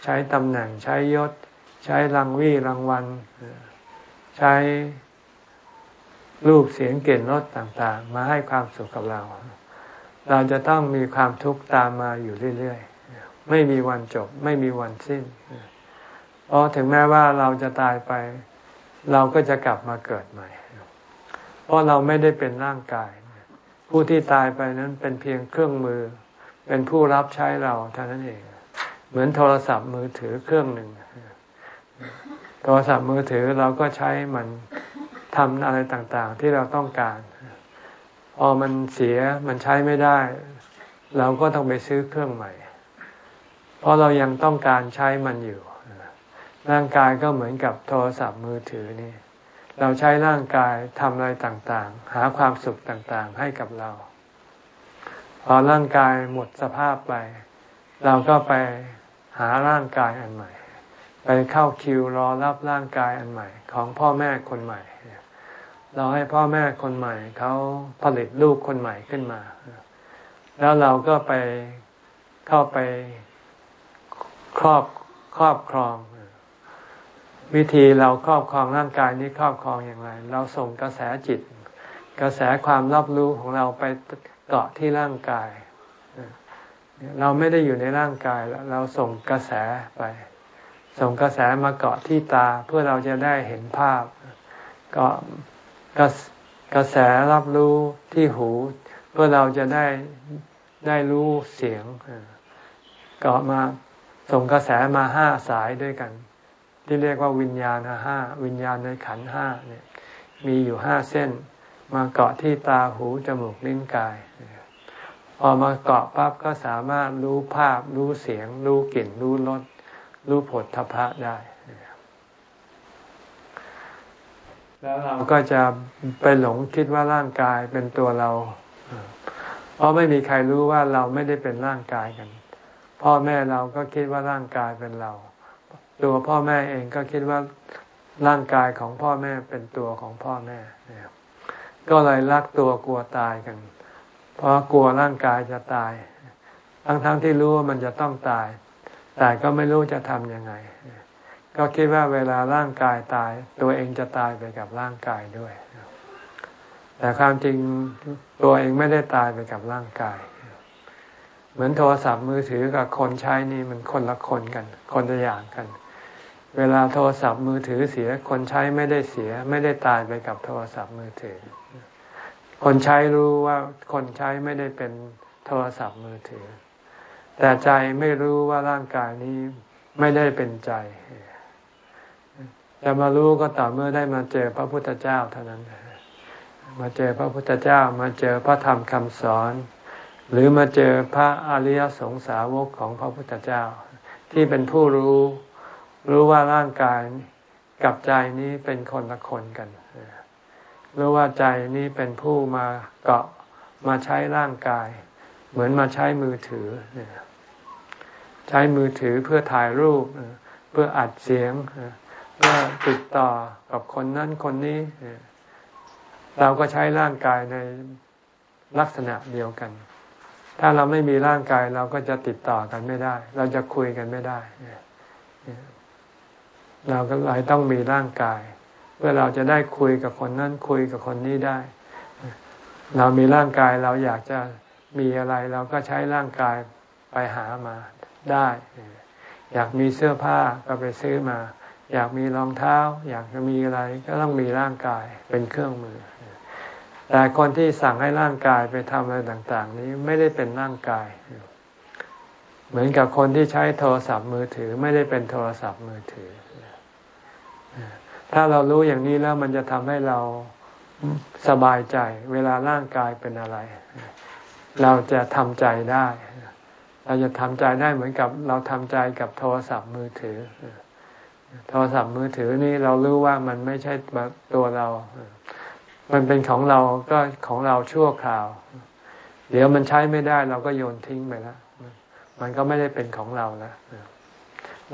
ใช้ตำแหน่งใช้ยศ ใช้รางวี่รางวัล ใช้รูปเสียงเกลิ่นรสต่างๆ มาให้ความสุขกับเรา เราจะต้องมีความทุกข์ตามมาอยู่เรื่อยๆ ไม่มีวันจบ ไม่มีวันสิ้น เพราะถึงแม้ว่าเราจะตายไป เราก็จะกลับมาเกิดใหม่ เพราะเราไม่ได้เป็นร่างกาย ผู้ที่ตายไปนั้นเป็นเพียงเครื่องมือ เป็นผู้รับใช้เราเท่านั้นเอง เหมือนโทรศัพท์มือถือเครื่องหนึ่ง โทรศัพท์มือถือเราก็ใช้มันทำอะไรต่างๆ ที่เราต้องการ พอมันเสียมันใช้ไม่ได้ เราก็ต้องไปซื้อเครื่องใหม่ เพราะเรายังต้องการใช้มันอยู่ ร่างกายก็เหมือนกับโทรศัพท์มือถือนี่ เราใช้ร่างกายทำอะไรต่างๆ หาความสุขต่างๆ ให้กับเรา พอร่างกายหมดสภาพไป เราก็ไปหาร่างกายอันใหม่ ไปเข้าคิวรอรับร่างกายอันใหม่ ของพ่อแม่คนใหม่ เราให้พ่อแม่คนใหม่เขาผลิตลูกคนใหม่ขึ้นมา แล้วเราก็ไปเข้าไปครอบครอบครอง วิธีเราครอบครองร่างกายนี้ครอบครองอย่างไร เราส่งกระแสจิต กระแสความรับรู้ของเราไปเกาะที่ร่างกาย เราไม่ได้อยู่ในร่างกายแล้วเราส่งกระแสไป ส่งกระแสมาเกาะที่ตาเพื่อเราจะได้เห็นภาพเกาะกระแสรับรู้ที่หู เพื่อเราจะได้ได้รู้เสียงเกาะมาส่งกระแสมาห้าสายด้วยกัน ที่เรียกว่าวิญญาณห้าวิญญาณในขันห้าเนี่ย มีอยู่ห้าเส้น มาเกาะที่ตาหูจมูกลิ้นกาย พอมาเกาะปั๊บก็สามารถรู้ภาพ รู้เสียง รู้กลิ่น รู้รส รู้ผลทพะได้ แล้วเราก็จะไปหลงคิดว่าร่างกายเป็นตัวเรา เพราะไม่มีใครรู้ว่าเราไม่ได้เป็นร่างกายกัน พ่อแม่เราก็คิดว่าร่างกายเป็นเรา ตัวพ่อแม่เองก็คิดว่าร่างกายของพ่อแม่เป็นตัวของพ่อแม่ ก็เลยรักตัวกลัวตายกัน เพราะกลัวร่างกายจะตาย ทั้งๆทที่รู้ว่ามันจะต้องตาย แต่ก็ไม่รู้จะทำยังไง ก็คิดว่าเวลาร่างกายตาย ตัวเองจะตายไปกับร่างกายด้วย แต่ความจริงตัวเองไม่ได้ตายไปกับร่างกาย เหมือนโทรศัพท์มือถือกับคนใช้นี่มันคนละคนกัน คนละอย่างกัน เวลาโทรศัพท์มือถือเสียคนใช้ไม่ได้เสีย ไม่ได้ตายไปกับโทรศัพท์มือถือ คนใช้รู้ว่าคนใช้ไม่ได้เป็นโทรศัพท์มือถือ แต่ใจไม่รู้ว่าร่างกายนี้ไม่ได้เป็นใจจะมารู้ก็ต่อเมื่อได้มาเจอพระพุทธเจ้าเท่านั้น มาเจอพระพุทธเจ้ามาเจอพระธรรมคำสอน หรือมาเจอพระอริยสงสาวกของพระพุทธเจ้า ที่เป็นผู้รู้รู้ว่าร่างกายกับใจนี้เป็นคนละคนกัน รู้ว่าใจนี้เป็นผู้มาเกาะมาใช้ร่างกาย เหมือนมาใช้มือถือ ใช้มือถือเพื่อถ่ายรูป เพื่ออัดเสียง เพื่อติดต่อกับคนนั้นคนนี้ เราก็ใช้ร่างกายในลักษณะเดียวกัน ถ้าเราไม่มีร่างกายเราก็จะติดต่อกันไม่ได้ เราจะคุยกันไม่ได้ เราก็เลยต้องมีร่างกาย เพื่อเราจะได้คุยกับคนนั้นคุยกับคนนี้ได้ เรามีร่างกายเราอยากจะมีอะไร เราก็ใช้ร่างกายไปหามาได้ อยากมีเสื้อผ้าก็ไปซื้อมา อยากมีรองเท้า อยากจะมีอะไรก็ต้องมีร่างกายเป็นเครื่องมือ แต่คนที่สั่งให้ร่างกายไปทำอะไรต่าง ๆ นี้ไม่ได้เป็นร่างกาย เหมือนกับคนที่ใช้โทรศัพท์มือถือ ไม่ได้เป็นโทรศัพท์มือถือ ถ้าเรารู้อย่างนี้แล้วมันจะทำให้เราสบายใจ เวลาร่างกายเป็นอะไร เราจะทำใจได้ เราจะทำใจได้เหมือนกับเราทำใจกับโทรศัพท์มือถือ โทรศัพท์มือถือนี่เรารู้ว่ามันไม่ใช่ตัวเรา มันเป็นของเราก็ของเราชั่วคราว เดี๋ยวมันใช้ไม่ได้เราก็โยนทิ้งไปแล้วมันก็ไม่ได้เป็นของเราแล้ว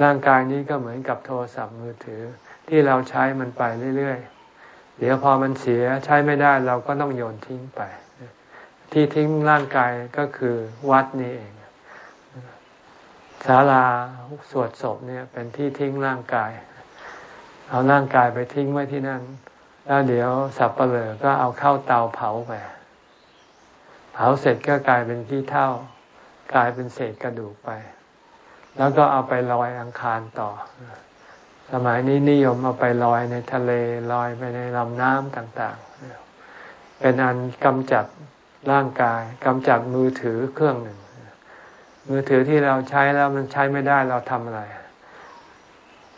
ร่างกายนี้ก็เหมือนกับโทรศัพท์มือถือ ที่เราใช้มันไปเรื่อยๆ เดี๋ยวพอมันเสียใช้ไม่ได้เราก็ต้องโยนทิ้งไป ที่ทิ้งร่างกายก็คือวัดนี่เองศาลาสวดศพเนี่ยเป็นที่ทิ้งร่างกาย เอาร่างกายไปทิ้งไว้ที่นั่น แล้วเดี๋ยวสับเปลือก็เอาเข้าเตาเผาไปเผาเสร็จก็กลายเป็นที่เท่ากลายเป็นเศษกระดูกไป แล้วก็เอาไปลอยอังคารต่อ สมัยนี้นิยมเอาไปลอยในทะเลลอยไปในลำน้ำต่างๆ เป็นอันกำจัดร่างกายกำจัดมือถือเครื่องหนึ่ง มือถือที่เราใช้แล้วมันใช้ไม่ได้เราทำอะไร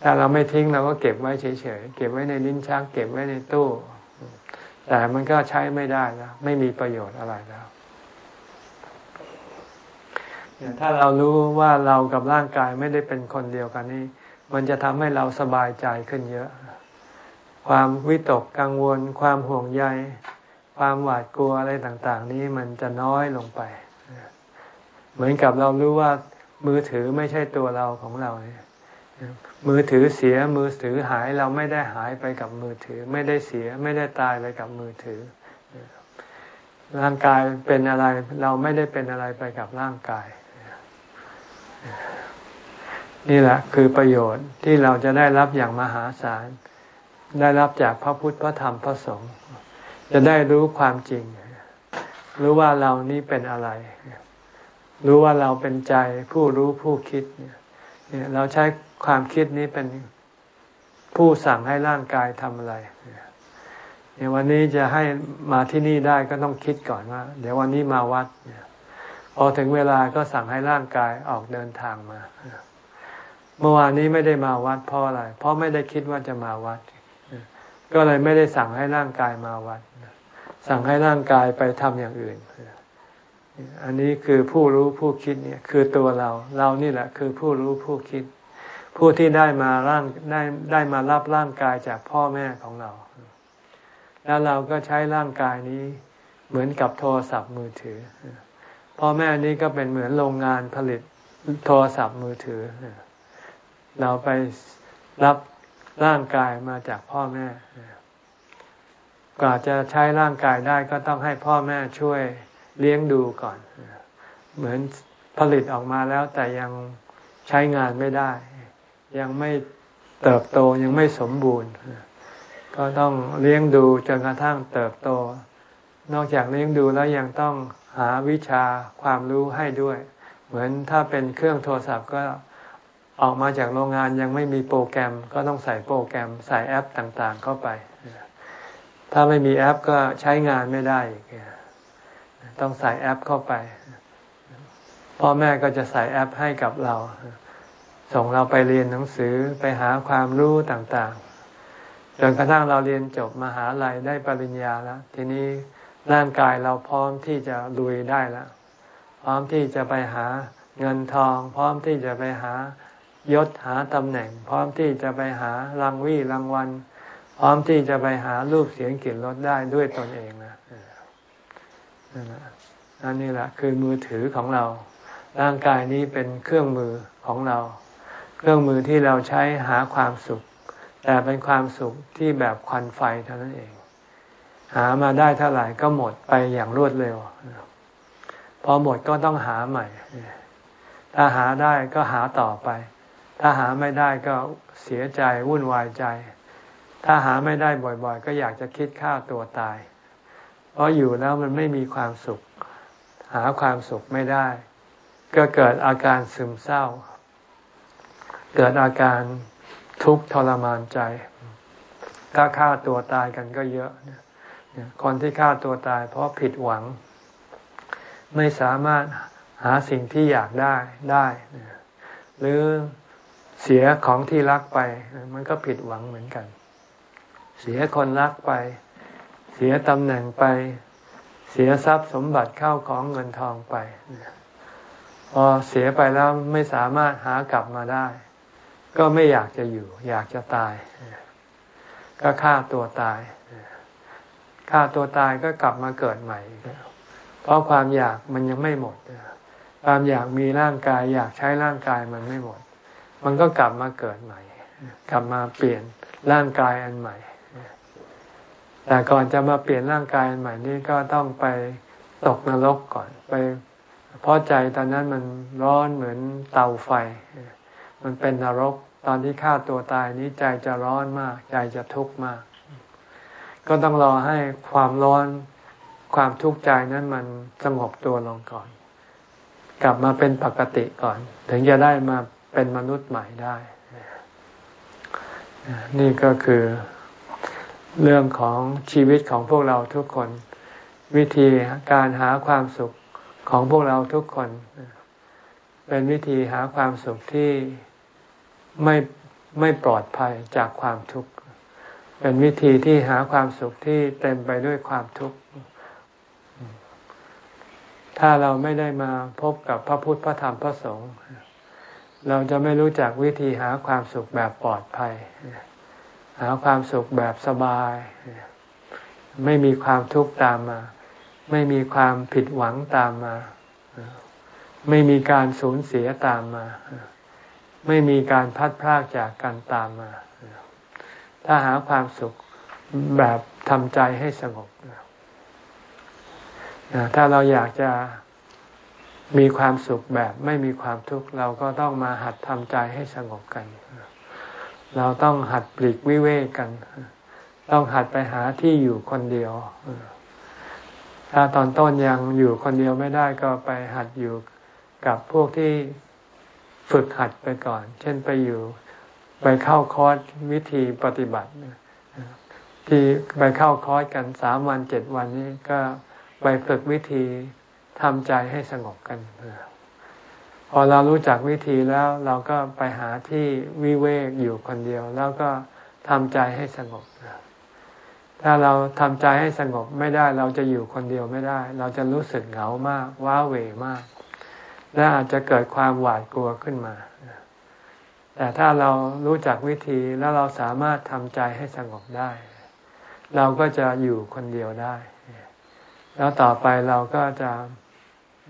ถ้าเราไม่ทิ้งเราก็เก็บไว้เฉยๆ เก็บไว้ในลิ้นชักเก็บไว้ในตู้ แต่มันก็ใช้ไม่ได้แล้วไม่มีประโยชน์อะไรแล้วถ้าเรารู้ว่าเรากับร่างกายไม่ได้เป็นคนเดียวกันนี่ มันจะทำให้เราสบายใจขึ้นเยอะ ความวิตกกังวล ความห่วงใย ความหวาดกลัวอะไรต่าง ๆ นี้มันจะน้อยลงไป เหมือนกับเรารู้ว่ามือถือไม่ใช่ตัวเราของเราเนี่ยมือถือเสียมือถือหายเราไม่ได้หายไปกับมือถือ ไม่ได้เสียไม่ได้ตายไปกับมือถือ ร่างกายเป็นอะไร เราไม่ได้เป็นอะไรไปกับร่างกาย นี่แหละคือประโยชน์ที่เราจะได้รับอย่างมหาศาล ได้รับจากพระพุทธพระธรรมพระสงฆ์จะได้รู้ความจริง รู้ว่าเรานี้เป็นอะไร รู้ว่าเราเป็นใจผู้รู้ผู้คิดเนี่ยเราใช้ความคิดนี้เป็นผู้สั่งให้ร่างกายทำอะไรเนี่ยวันนี้จะให้มาที่นี่ได้ก็ต้องคิดก่อนว่า เดี๋ยววันนี้มาวัดเนี่ยพอถึงเวลาก็สั่งให้ร่างกายออกเดินทางมา เมื่อวานนี้ไม่ได้มาวัดเพราะอะไร เพราะไม่ได้คิดว่าจะมาวัด ก็เลยไม่ได้สั่งให้ร่างกายมาวัด สั่งให้ร่างกายไปทำอย่างอื่น อันนี้คือผู้รู้ผู้คิดเนี่ย คือตัวเรา เรานี่แหละ คือผู้รู้ผู้คิด ผู้ที่ได้มาร่างได้ได้มารับร่างกายจากพ่อแม่ของเรา แล้วเราก็ใช้ร่างกายนี้เหมือนกับโทรศัพท์มือถือ พ่อแม่นี้ก็เป็นเหมือนโรงงานผลิตโทรศัพท์มือถือ เราไปรับร่างกายมาจากพ่อแม่กว่าจะใช้ร่างกายได้ก็ต้องให้พ่อแม่ช่วยเลี้ยงดูก่อน เหมือนผลิตออกมาแล้วแต่ยังใช้งานไม่ได้ ยังไม่เติบโตยังไม่สมบูรณ์ ก็ต้องเลี้ยงดูจนกระทั่งเติบโต นอกจากเลี้ยงดูแล้วยังต้องหาวิชาความรู้ให้ด้วย เหมือนถ้าเป็นเครื่องโทรศัพท์ก็ ออกมาจากโรงงานยังไม่มีโปรแกรม ก็ต้องใส่โปรแกรม ใส่แอปต่างๆ เข้าไป ถ้าไม่มีแอปก็ใช้งานไม่ได้ ต้องใส่แอปเข้าไป พ่อแม่ก็จะใส่แอปให้กับเรา ส่งเราไปเรียนหนังสือไปหาความรู้ต่างๆ จนกระทั่งเราเรียนจบมหาลัยได้ปริญญาแล้ว ทีนี้ร่างกายเราพร้อมที่จะลุยได้แล้ว พร้อมที่จะไปหาเงินทอง พร้อมที่จะไปหา ยศหาตำแหน่ง พร้อมที่จะไปหารางวี่รางวัล พร้อมที่จะไปหารูปเสียงกลิ่นรสได้ด้วยตนเองนะอันนี้แหละคือมือถือของเรา ร่างกายนี้เป็นเครื่องมือของเรา เครื่องมือที่เราใช้หาความสุข แต่เป็นความสุขที่แบบควันไฟเท่านั้นเอง หามาได้เท่าไหร่ก็หมดไปอย่างรวดเร็วพอหมดก็ต้องหาใหม่ ถ้าหาได้ก็หาต่อไป ถ้าหาไม่ได้ก็เสียใจวุ่นวายใจ ถ้าหาไม่ได้บ่อยๆ ก็อยากจะคิดฆ่าตัวตาย เพราะอยู่แล้วมันไม่มีความสุข หาความสุขไม่ได้ ก็เกิดอาการซึมเศร้า เกิดอาการทุกข์ทรมานใจ ถ้าฆ่าตัวตายกันก็เยอะ คนที่ฆ่าตัวตาย เพราะผิดหวัง ไม่สามารถหาสิ่งที่อยากได้ได้ หรือ เสียของที่รักไป มันก็ผิดหวังเหมือนกัน เสียคนรักไป เสียตำแหน่งไป เสียทรัพย์สมบัติเข้าของเงินทองไป พอเสียไปแล้วไม่สามารถหากลับมาได้ ก็ไม่อยากจะอยู่ อยากจะตาย ก็ฆ่าตัวตายฆ่าตัวตายก็กลับมาเกิดใหม่ เพราะความอยากมันยังไม่หมด ความอยากมีร่างกาย อยากใช้ร่างกายมันไม่หมด มันก็กลับมาเกิดใหม่ กลับมาเปลี่ยนร่างกายอันใหม่ แต่ก่อนจะมาเปลี่ยนร่างกายอันใหม่นี้ก็ต้องไปตกนรกก่อนไป เพราะใจตอนนั้นมันร้อนเหมือนเตาไฟ มันเป็นนรกตอนที่ฆ่าตัวตายนี้ใจจะร้อนมาก ใจจะทุกข์มาก ก็ต้องรอให้ความร้อนความทุกข์ใจนั้นมันสงบตัวลงก่อน กลับมาเป็นปกติก่อน ถึงจะได้มา เป็นมนุษย์ใหม่ได้ นี่ก็คือเรื่องของชีวิตของพวกเราทุกคน วิธีการหาความสุขของพวกเราทุกคน เป็นวิธีหาความสุขที่ไม่ไม่ปลอดภัยจากความทุกข์ เป็นวิธีที่หาความสุขที่เต็มไปด้วยความทุกข์ ถ้าเราไม่ได้มาพบกับพระพุทธพระธรรมพระสงฆ์ เราจะไม่รู้จักวิธีหาความสุขแบบปลอดภัย หาความสุขแบบสบาย ไม่มีความทุกข์ตามมา ไม่มีความผิดหวังตามมา ไม่มีการสูญเสียตามมา ไม่มีการพัดพรากจากกันตามมา ถ้าหาความสุขแบบทำใจให้สงบ ถ้าเราอยากจะ มีความสุขแบบไม่มีความทุกข์เราก็ต้องมาหัดทำใจให้สงบกัน เราต้องหัดปลีกวิเวกกัน ต้องหัดไปหาที่อยู่คนเดียว ถ้าตอนต้นยังอยู่คนเดียวไม่ได้ก็ไปหัดอยู่กับพวกที่ฝึกหัดไปก่อน เช่นไปอยู่ไปเข้าคอร์สวิธีปฏิบัติ ที่ไปเข้าคอร์สกันสามวันเจ็ดวันนี้ก็ไปฝึกวิธี ทำใจให้สงบกัน พอเรารู้จักวิธีแล้วเราก็ไปหาที่วิเวกอยู่คนเดียว แล้วก็ทำใจให้สงบ ถ้าเราทำใจให้สงบไม่ได้เราจะอยู่คนเดียวไม่ได้ เราจะรู้สึกเหงามาก ว้าเหวมาก และอาจจะเกิดความหวาดกลัวขึ้นมา แต่ถ้าเรารู้จักวิธีแล้วเราสามารถทำใจให้สงบได้ เราก็จะอยู่คนเดียวได้ แล้วต่อไปเราก็จะ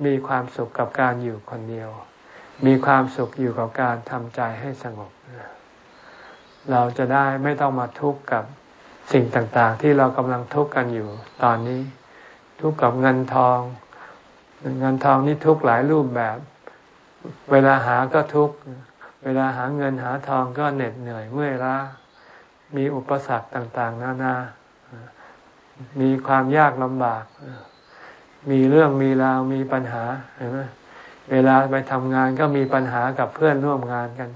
มีความสุขกับการอยู่คนเดียว มีความสุขอยู่กับการทำใจให้สงบ เราจะได้ไม่ต้องมาทุกข์กับสิ่งต่างๆ ที่เรากำลังทุกข์กันอยู่ตอนนี้ ทุกข์กับเงินทอง เงินทองนี่ทุกข์หลายรูปแบบ เวลาหาก็ทุกข์เวลาหาเงินหาทองก็เหน็ดเหนื่อยเมื่อยล้ามีอุปสรรคต่างๆ นานา มีความยากลำบาก มีเรื่องมีราวมีปัญหาเห็นไหมเวลาไปทำงานก็มีปัญหากับเพื่อนร่วมงานกัน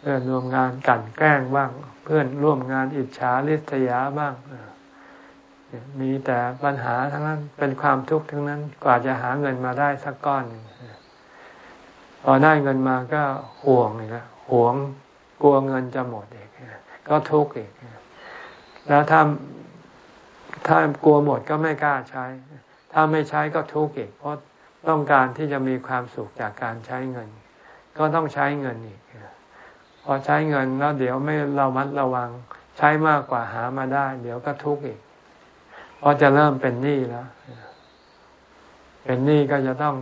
เพื่อนร่วมงานกันแกล้งบ้าง เพื่อนร่วมงานอิจฉาริษยาบ้างมีแต่ปัญหาทั้งนั้นเป็นความทุกข์ทั้งนั้นกว่าจะหาเงินมาได้สักก้อนพอได้เงินมาก็ห่วงอีกแล้วห่วงกลัวเงินจะหมดอีกก็ทุกข์อีกแล้วถ้าถ้ากลัวหมดก็ไม่กล้าใช้ ถ้าไม่ใช้ก็ทุกข์อีกเพราะต้องการที่จะมีความสุขจากการใช้เงิน ก็ต้องใช้เงินอีก พอใช้เงินแล้วเดี๋ยวไม่เรามัดระวัง ใช้มากกว่าหามาได้ เดี๋ยวก็ทุกข์อีกเพราะจะเริ่มเป็นหนี้แล้ว เป็นหนี้ก็จะต้อง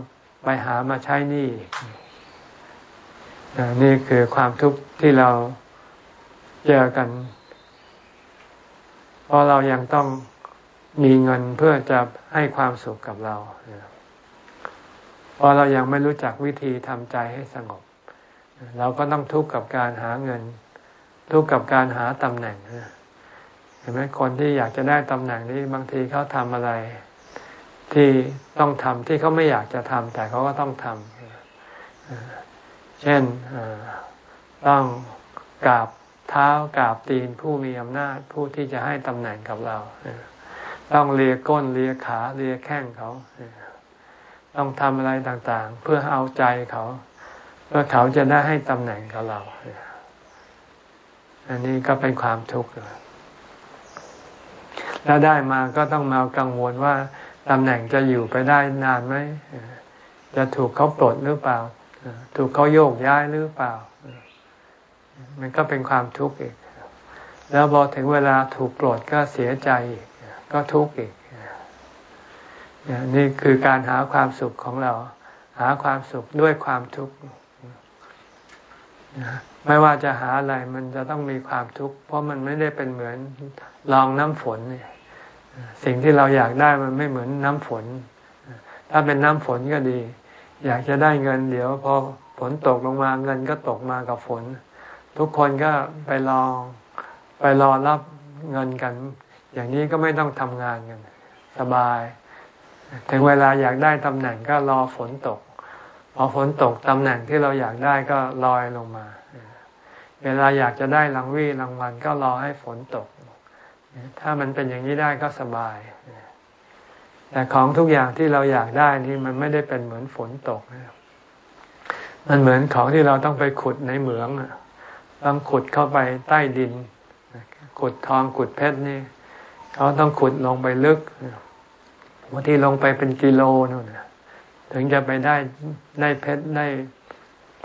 ไปหามาใช้หนี้นี่คือความทุกข์ที่เราเจอกัน เพราะเรายังต้อง มีเงินเพื่อจะให้ความสุขกับเราเพราะเรายังไม่รู้จักวิธีทำใจให้สงบ เราก็ต้องทุกข์กับการหาเงิน ทุกข์กับการหาตำแหน่งเห็นไหมคนที่อยากจะได้ตำแหน่งนี้บางทีเขาทำอะไร ที่ต้องทำที่เขาไม่อยากจะทำแต่เขาก็ต้องทำเช่นต้องกราบเท้ากราบตีนผู้มีอำนาจผู้ที่จะให้ตำแหน่งกับเรา ต้องเลียก้นเลียขาเลียแข้งเขา ต้องทำอะไรต่างๆ เพื่อเอาใจเขา เพื่อเขาจะได้ให้ตำแหน่งกับเรา อันนี้ก็เป็นความทุกข์แล้วได้มาก็ต้องมากังวลว่าตำแหน่งจะอยู่ไปได้นานไหมจะถูกเขาปลดหรือเปล่า ถูกเขาโยกย้ายหรือเปล่า มันก็เป็นความทุกข์อีก แล้วพอถึงเวลาถูกปลดก็เสียใจอีก ก็ทุกข์อีกนี่คือการหาความสุขของเรา หาความสุขด้วยความทุกข์ไม่ว่าจะหาอะไรมันจะต้องมีความทุกข์เพราะมันไม่ได้เป็นเหมือนลองน้ำฝนเนี่ยสิ่งที่เราอยากได้มันไม่เหมือนน้ำฝน ถ้าเป็นน้ำฝนก็ดี อยากจะได้เงินเดี๋ยวพอฝนตกลงมาเงินก็ตกมากับฝน ทุกคนก็ไปรอไปรอรับเงินกัน อย่างนี้ก็ไม่ต้องทำงานกันสบาย ถึงเวลาอยากได้ตำแหน่งก็รอฝนตก พอฝนตกตำแหน่งที่เราอยากได้ก็ลอยลงมา เวลาอยากจะได้รางวีรางวัลก็รอให้ฝนตก ถ้ามันเป็นอย่างนี้ได้ก็สบาย แต่ของทุกอย่างที่เราอยากได้นี่มันไม่ได้เป็นเหมือนฝนตก มันเหมือนของที่เราต้องไปขุดในเหมืองต้องขุดเข้าไปใต้ดิน ขุดทองขุดเพชรนี่ เขาต้องขุดลงไปลึกบางทีลงไปเป็นกิโลนู่นถึงจะไปได้ได้เพชรได้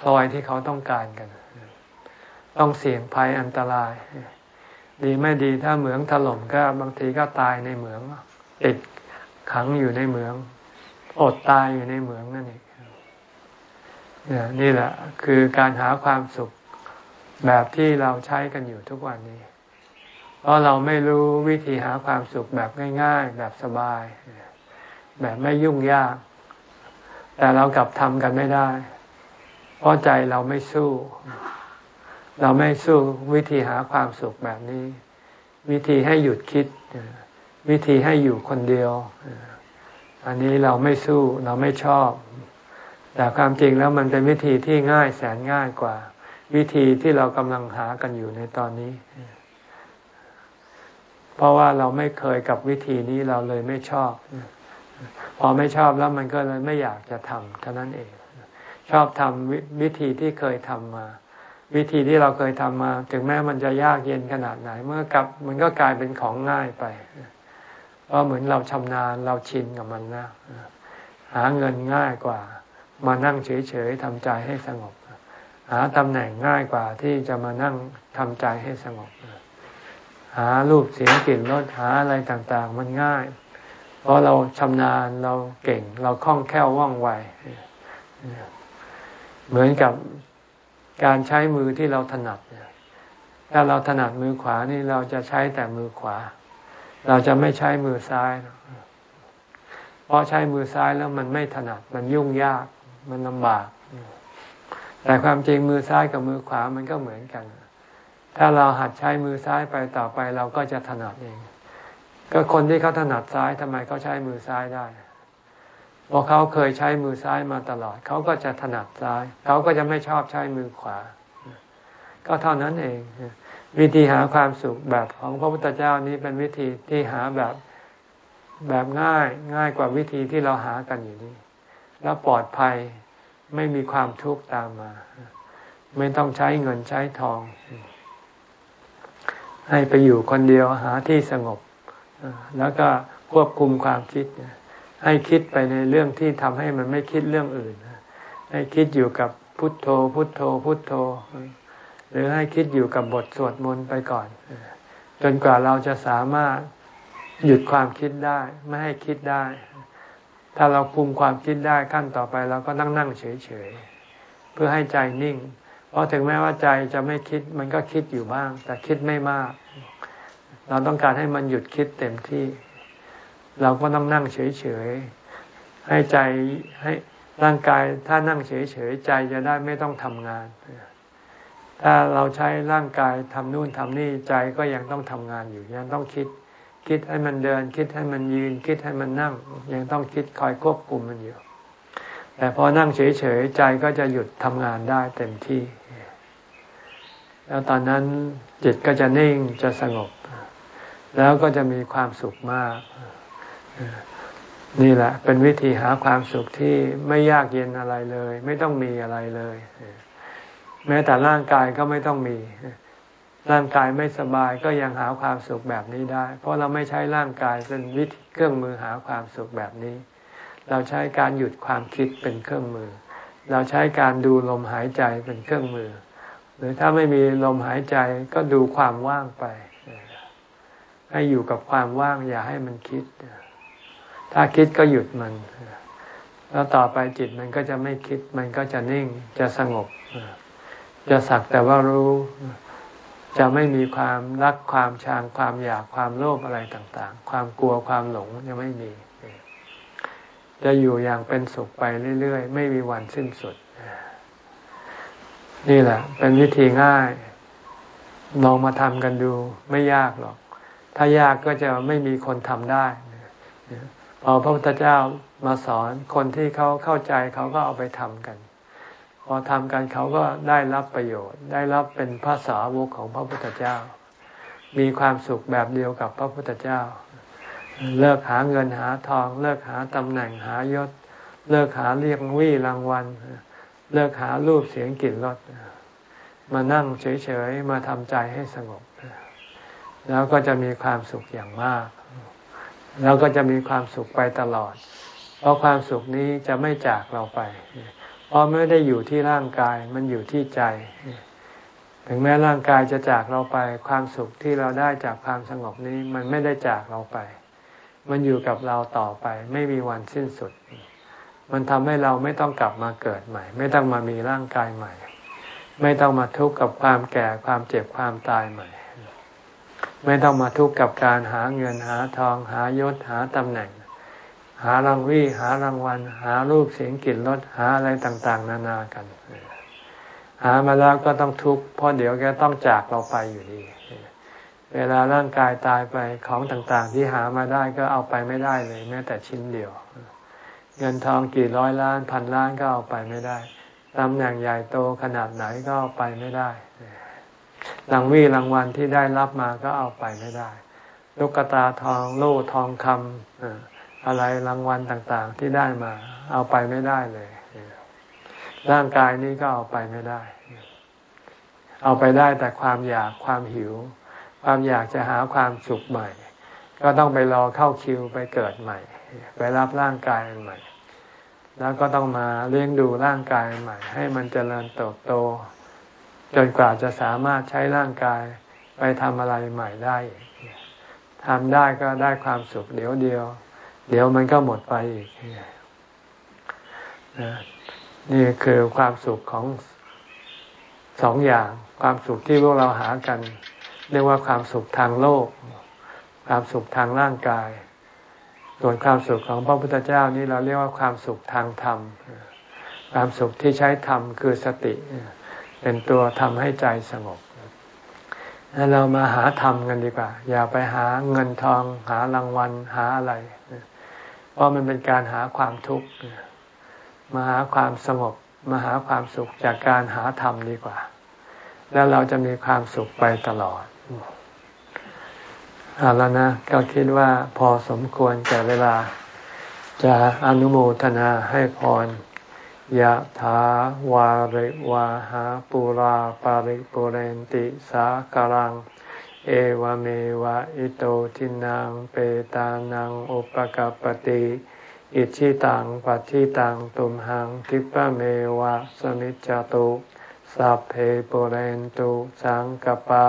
พลอยที่เขาต้องการกัน ต้องเสี่ยงภัยอันตราย ดีไม่ดีถ้าเหมืองถล่มก็บางทีก็ตายในเหมือง ติดขังอยู่ในเหมือง อดตายอยู่ในเหมืองนั่นเองนี่แหละคือการหาความสุขแบบที่เราใช้กันอยู่ทุกวันนี้ เพราะเราไม่รู้วิธีหาความสุขแบบง่าย ๆ แบบสบาย แบบไม่ยุ่งยาก แต่เรากลับทำกันไม่ได้ เพราะใจเราไม่สู้ เราไม่สู้วิธีหาความสุขแบบนี้ วิธีให้หยุดคิด วิธีให้อยู่คนเดียว อันนี้เราไม่สู้เราไม่ชอบ แต่ความจริงแล้วมันเป็นวิธีที่ง่ายแสนง่ายกว่า วิธีที่เรากำลังหากันอยู่ในตอนนี้ เพราะว่าเราไม่เคยกับวิธีนี้เราเลยไม่ชอบ พอไม่ชอบแล้วมันก็เลยไม่อยากจะทำเท่านั้นเอง ชอบทำวิธีที่เคยทำมา วิธีที่เราเคยทำมา ถึงแม้มันจะยากเย็นขนาดไหน เมื่อกลับมันก็กลายเป็นของง่ายไปเพราะเหมือนเราชำนาญเราชินกับมันนะหาเงินง่ายกว่า มานั่งเฉยๆทำใจให้สงบ หาตำแหน่งง่ายกว่าที่จะมานั่งทำใจให้สงบ หารูปเสียงกลิ่นรสหาอะไรต่างๆ มันง่าย เพราะเราชำนาญเราเก่ง เราคล่องแคล่วว่องไว เหมือนกับการใช้มือที่เราถนัดถ้าเราถนัดมือขวานี่เราจะใช้แต่มือขวา เราจะไม่ใช้มือซ้ายเพราะใช้มือซ้ายแล้วมันไม่ถนัด มันยุ่งยาก มันลำบาก แต่ความจริงมือซ้ายกับมือขวามันก็เหมือนกัน ถ้าเราหัดใช้มือซ้ายไปต่อไปเราก็จะถนัดเอง ก็คนที่เขาถนัดซ้ายทำไมเขาใช้มือซ้ายได้เพราะเขาเคยใช้มือซ้ายมาตลอด เขาก็จะถนัดซ้าย เขาก็จะไม่ชอบใช้มือขวา ก็เท่านั้นเอง วิธีหาความสุขแบบของพระพุทธเจ้านี้เป็นวิธีที่หาแบบแบบง่ายง่ายกว่าวิธีที่เราหากันอยู่นี้ แล้วปลอดภัยไม่มีความทุกข์ตามมา ไม่ต้องใช้เงินใช้ทอง ให้ไปอยู่คนเดียวหาที่สงบ แล้วก็ควบคุมความคิด ให้คิดไปในเรื่องที่ทำให้มันไม่คิดเรื่องอื่น ให้คิดอยู่กับพุทโธ พุทโธ พุทโธ หรือให้คิดอยู่กับบทสวดมนต์ไปก่อน จนกว่าเราจะสามารถหยุดความคิดได้ ไม่ให้คิดได้ ถ้าเราคุมความคิดได้ขั้นต่อไปเราก็นั่งนั่งเฉยๆเพื่อให้ใจนิ่ง ราะถึงแม้ว่าใจจะไม่คิดมันก็คิดอยู่บ้าง แต่คิดไม่มาก เราต้องการให้มันหยุดคิดเต็มที่ เราก็ต้องนั่งเฉยๆให้ใจให้ร่างกายถ้านั่งเฉยๆใจจะได้ไม่ต้องทำงาน ถ้าเราใช้ร่างกายทำนู่นทำนี่ใจก็ยังต้องทำงานอยู่ ยังต้องคิด คิดให้มันเดิน คิดให้มันยืน คิดให้มันนั่ง ยังต้องคิดคอยควบคุมมันอยู่ แต่พอนั่งเฉยๆใจก็จะหยุดทำงานได้เต็มที่ แล้วตอนนั้นจิตก็จะนิ่งจะสงบ แล้วก็จะมีความสุขมาก นี่แหละ เป็นวิธีหาความสุขที่ไม่ยากเย็นอะไรเลย ไม่ต้องมีอะไรเลย แม้แต่ร่างกายก็ไม่ต้องมี ร่างกายไม่สบายก็ยังหาความสุขแบบนี้ได้ เพราะเราไม่ใช้ร่างกายเป็นวิธีเครื่องมือหาความสุขแบบนี้ เราใช้การหยุดความคิดเป็นเครื่องมือ เราใช้การดูลมหายใจเป็นเครื่องมือ หรือถ้าไม่มีลมหายใจก็ดูความว่างไป ให้อยู่กับความว่างอย่าให้มันคิด ถ้าคิดก็หยุดมัน แล้วต่อไปจิตมันก็จะไม่คิด มันก็จะนิ่งจะสงบ จะสักแต่ว่ารู้จะไม่มีความรักความชางความอยากความโลภอะไรต่าง ๆ ความกลัวความหลงยังไม่มี จะอยู่อย่างเป็นสุขไปเรื่อย ๆ ไม่มีวันสิ้นสุด นี่แหละ เป็นวิธีง่าย ลองมาทำกันดูไม่ยากหรอก ถ้ายากก็จะไม่มีคนทำได้พอพระพุทธเจ้ามาสอนคนที่เขาเข้าใจเขาก็เอาไปทำกัน พอทำกันเขาก็ได้รับประโยชน์ ได้รับเป็นภาษาวกของพระพุทธเจ้า มีความสุขแบบเดียวกับพระพุทธเจ้า เลิกหาเงินหาทอง เลิกหาตำแหน่งหายศ เลิกหาเรียกวี่รางวัล เลิกหารูปเสียงกลิ่นรสมานั่งเฉยๆ มาทำใจให้สงบ แล้วก็จะมีความสุขอย่างมาก แล้วก็จะมีความสุขไปตลอด เพราะความสุขนี้จะไม่จากเราไป เพราะไม่ได้อยู่ที่ร่างกายมันอยู่ที่ใจ ถึงแม้ร่างกายจะจากเราไป ความสุขที่เราได้จากความสงบนี้มันไม่ได้จากเราไป มันอยู่กับเราต่อไป ไม่มีวันสิ้นสุด มันทำให้เราไม่ต้องกลับมาเกิดใหม่ ไม่ต้องมามีร่างกายใหม่ ไม่ต้องมาทุกข์กับความแก่ความเจ็บความตายใหม่ ไม่ต้องมาทุกข์กับการหาเงินหาทองหายศหาตำแหน่ง หารางวี่หารางวัล หารูปเสียงกลิ่นรสหาอะไรต่าง ๆ นานากัน หามาแล้วก็ต้องทุกข์เพราะเดี๋ยวแกต้องจากเราไปอยู่ดี เวลาร่างกายตายไปของต่างๆ ที่หามาได้ก็เอาไปไม่ได้เลยแม้แต่ชิ้นเดียว เงินทองกี่ร้อยล้านพันล้านก็เอาไปไม่ได้ตำแหน่งใหญ่โตขนาดไหนก็เอาไปไม่ได้รางวี่รางวัลที่ได้รับมาก็เอาไปไม่ได้ ลูกตาทองโล่ทองคำอะไรรางวัลต่างๆที่ได้มา เอาไปไม่ได้เลย ร่างกายนี้ก็เอาไปไม่ได้ เอาไปได้แต่ความอยากความหิว ความอยากจะหาความสุขใหม่ ก็ต้องไปรอเข้าคิวไปเกิดใหม่ ไปรับร่างกายใหม่ แล้วก็ต้องมาเลี้ยงดูร่างกายใหม่ ให้มันเจริญเติบโต จนกว่าจะสามารถใช้ร่างกายไปทำอะไรใหม่ได้ทำได้ก็ได้ความสุขเดี๋ยวเดียว เดี๋ยวมันก็หมดไปอีกนี่คือความสุขของสองอย่างความสุขที่พวกเราหากัน เรียกว่าความสุขทางโลก ความสุขทางร่างกาย ส่วนความสุขของพระพุทธเจ้านี่เราเรียกว่าความสุขทางธรรม ความสุขที่ใช้ธรรมคือสติ เป็นตัวทำให้ใจสงบเรามาหาธรรมกันดีกว่า อย่าไปหาเงินทอง หารางวัลหาอะไร เพราะมันเป็นการหาความทุกข์มาหาความสงบมาหาความสุขจากการหาธรรมดีกว่า แล้วเราจะมีความสุขไปตลอด เอาแล้วนะ ก็คิดว่าพอสมควรแก่เวลา จะอนุโมทนาให้พรยะถาวาริวาหาปุราปาริปุเรนติสาการัง เอวเมวะอิโตทินังเปตานังอุปกปติอิชิตังปัชิตังตุมหังคิปะเมวะสมิจจตุสัพเพปุเรนตุสังกปา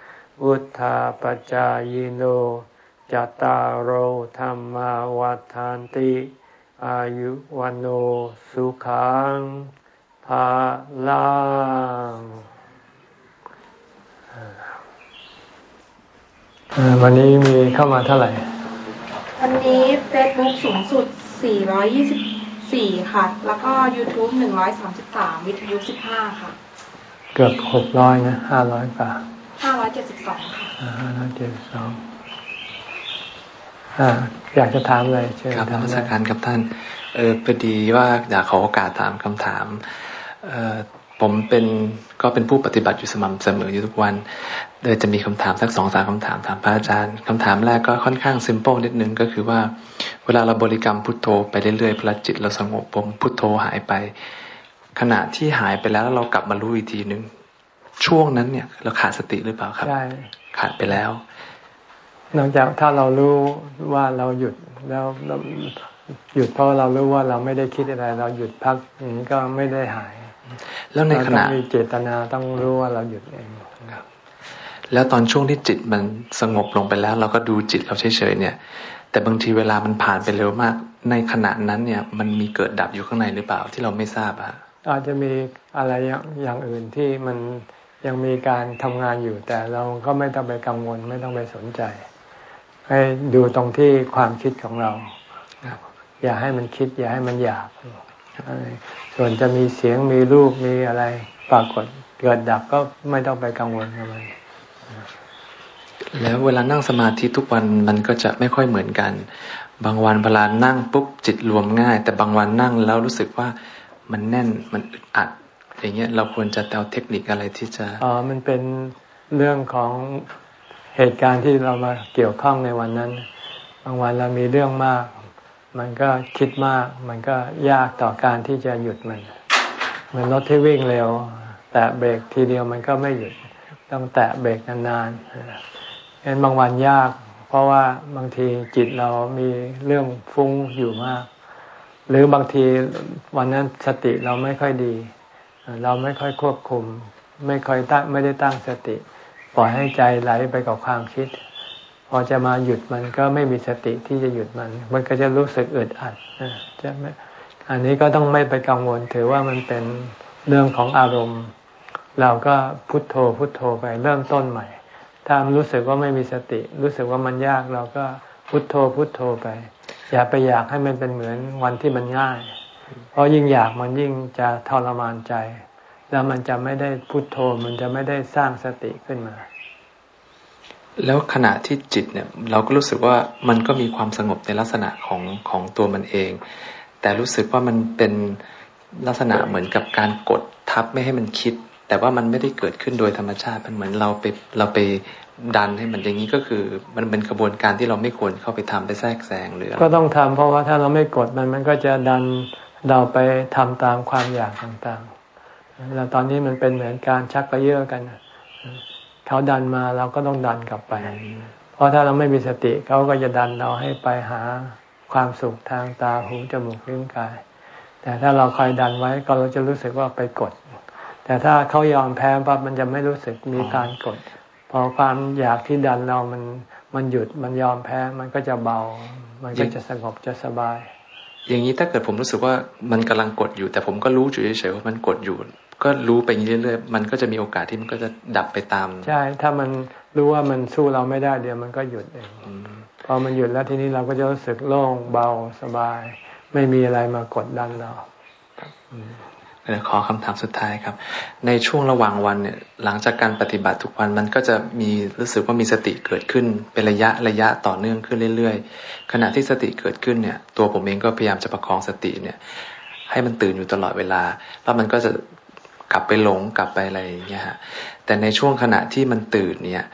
วุธาปจายโนจตารโหธรรมวัฏานติ อายุวันโอสุขังภาลังวันนี้มีเข้ามาเท่าไหร่ วันนี้เฟซบุ๊กสูงสุด 424 ค่ะ แล้วก็ YouTube 133 วิทยุ 15 ค่ะ เกือบหกร้อยนะ ห้าร้อยกว่า572ค่ะห้าร้อยเจ็ดสองอยากจะถามเลยเชิญครับนมัสการครับท่าน เออพอดีว่าอยากขอโอกาสถามคำถาม เออผมเป็นก็เป็นผู้ปฏิบัติอยู่สม่ำเสมออยู่ทุกวันโดยจะมีคำถามสักสองสามคำถามถามพระอาจารย์คำถามแรกก็ค่อนข้างซิมเปิลนิดนึงก็คือว่า เวลาเราบริกรรมพุทโธไปเรื่อยๆพระจิตเราสงบผมพุทโธหายไป ขณะที่หายไปแล้วแล้วเรากลับมารู้อีกทีหนึ่ง ช่วงนั้นเนี่ย เราขาดสติหรือเปล่าครับใช่ขาดไปแล้ว นอกจากถ้าเรารู้ว่าเราหยุดแล้วหยุดเพราะเรารู้ว่าเราไม่ได้คิดอะไร เราหยุดพักอย่างนี้ก็ไม่ได้หาย แล้วในขณะมีเจตนาต้องรู้ว่าเราหยุดเองครับ แล้วตอนช่วงที่จิตมันสงบลงไปแล้ว เราก็ดูจิตเราเฉยๆเนี่ย แต่บางทีเวลามันผ่านไปเร็วมาก ในขณะนั้นเนี่ย มันมีเกิดดับอยู่ข้างในหรือเปล่าที่เราไม่ทราบอะอาจจะมีอะไรอย่างอื่นที่มัน ยังมีการทำงานอยู่ แต่เราก็ไม่ต้องไปกังวลไม่ต้องไปสนใจ ให้ดูตรงที่ความคิดของเรา อย่าให้มันคิด อย่าให้มันอยาก ส่วนจะมีเสียงมีรูปมีอะไรปรากฏเกิดดับก็ไม่ต้องไปกังวลกับมันแล้วเวลานั่งสมาธิทุกวันมันก็จะไม่ค่อยเหมือนกัน บางวันเวลานั่งปุ๊บจิตรวมง่าย แต่บางวันนั่งแล้วรู้สึกว่ามันแน่นมันอึดอัด อย่างเงี้ยเราควรจะเอาเทคนิคอะไรที่จะอ๋อมันเป็นเรื่องของเหตุการณ์ที่เรามาเกี่ยวข้องในวันนั้นบางวันเรามีเรื่องมาก มันก็คิดมาก มันก็ยากต่อการที่จะหยุดมันเหมือนรถที่วิ่งเร็ว แตะเบรกทีเดียวมันก็ไม่หยุดต้องแตะเบรกนานๆเห็นบางวันยาก เพราะว่าบางทีจิตเรามีเรื่องฟุ้งอยู่มาก หรือบางทีวันนั้นสติเราไม่ค่อยดี เราไม่ค่อยควบคุม ไม่ค่อยตั้งไม่ได้ตั้งสติ ปล่อยให้ใจไหลไปกับความคิด พอจะมาหยุดมันก็ไม่มีสติที่จะหยุดมัน มันก็จะรู้สึกอึดอัดจะไม่อันนี้ก็ต้องไม่ไปกังวลถือว่ามันเป็นเรื่องของอารมณ์ เราก็พุทโธพุทโธไปเริ่มต้นใหม่ ถ้ารู้สึกว่าไม่มีสติ รู้สึกว่ามันยากเราก็พุทโธพุทโธไป อย่าไปอยากให้มันเป็นเหมือนวันที่มันง่าย เพราะยิ่งอยากมันยิ่งจะทรมานใจ แล้วมันจะไม่ได้พุโทโธมันจะไม่ได้สร้างสติขึ้นมา แล้วขณะที่จิตเนี่ย เราก็รู้สึกว่ามันก็มีความสงบในลักษณะของของตัวมันเอง แต่รู้สึกว่ามันเป็นลักษณะเหมือนกับการกดทับไม่ให้มันคิด แต่ว่ามันไม่ได้เกิดขึ้นโดยธรรมชาติมันเหมือนเราไปเราไปดันให้มันอย่างนี้ก็คือ มันเป็นกระบวนการที่เราไม่ควรเข้าไปทำไปแทรกแซงหรือ ก็ต้องทำเพราะว่าถ้าเราไม่กดมันมันก็จะดัน เราไปทำตามความอยากต่างๆแล้วตอนนี้มันเป็นเหมือนการชักกระเยาะกัน เขาดันมาเราก็ต้องดันกลับไป เพราะถ้าเราไม่มีสติเขาก็จะดันเราให้ไปหาความสุขทางตาหูจมูกลิ้นกาย แต่ถ้าเราคอยดันไว้ก็เราจะรู้สึกว่าไปกด แต่ถ้าเขายอมแพ้ปั๊บมันจะไม่รู้สึกมีการกด พอความอยากที่ดันเรามันมันหยุดมันยอมแพ้มันก็จะเบา มันก็จะสงบจะสบาย อย่างนี้ถ้าเกิดผมรู้สึกว่ามันกำลังกดอยู่ แต่ผมก็รู้อยู่เฉยๆว่ามันกดอยู่ ก็รู้ไปเรื่อยๆมันก็จะมีโอกาสที่มันก็จะดับไปตาม ใช่ ถ้ามันรู้ว่ามันสู้เราไม่ได้เดี๋ยวมันก็หยุดเองพอมันหยุดแล้วทีนี้เราก็จะรู้สึกโล่งเบาสบาย ไม่มีอะไรมากดดันเราแต่ ขอคำถามสุดท้ายครับ ในช่วงระหว่างวันเนี่ย หลังจากการปฏิบัติทุกวันมันก็จะมีรู้สึกว่ามีสติเกิดขึ้น เป็นระยะระยะต่อเนื่องขึ้นเรื่อย ๆ ขณะที่สติเกิดขึ้นเนี่ย ตัวผมเองก็พยายามจะประคองสติเนี่ย ให้มันตื่นอยู่ตลอดเวลา แล้วมันก็จะกลับไปหลงกลับไปอะไรอย่างเงี้ยฮะแต่ในช่วงขณะที่มันตื่นเนี่ย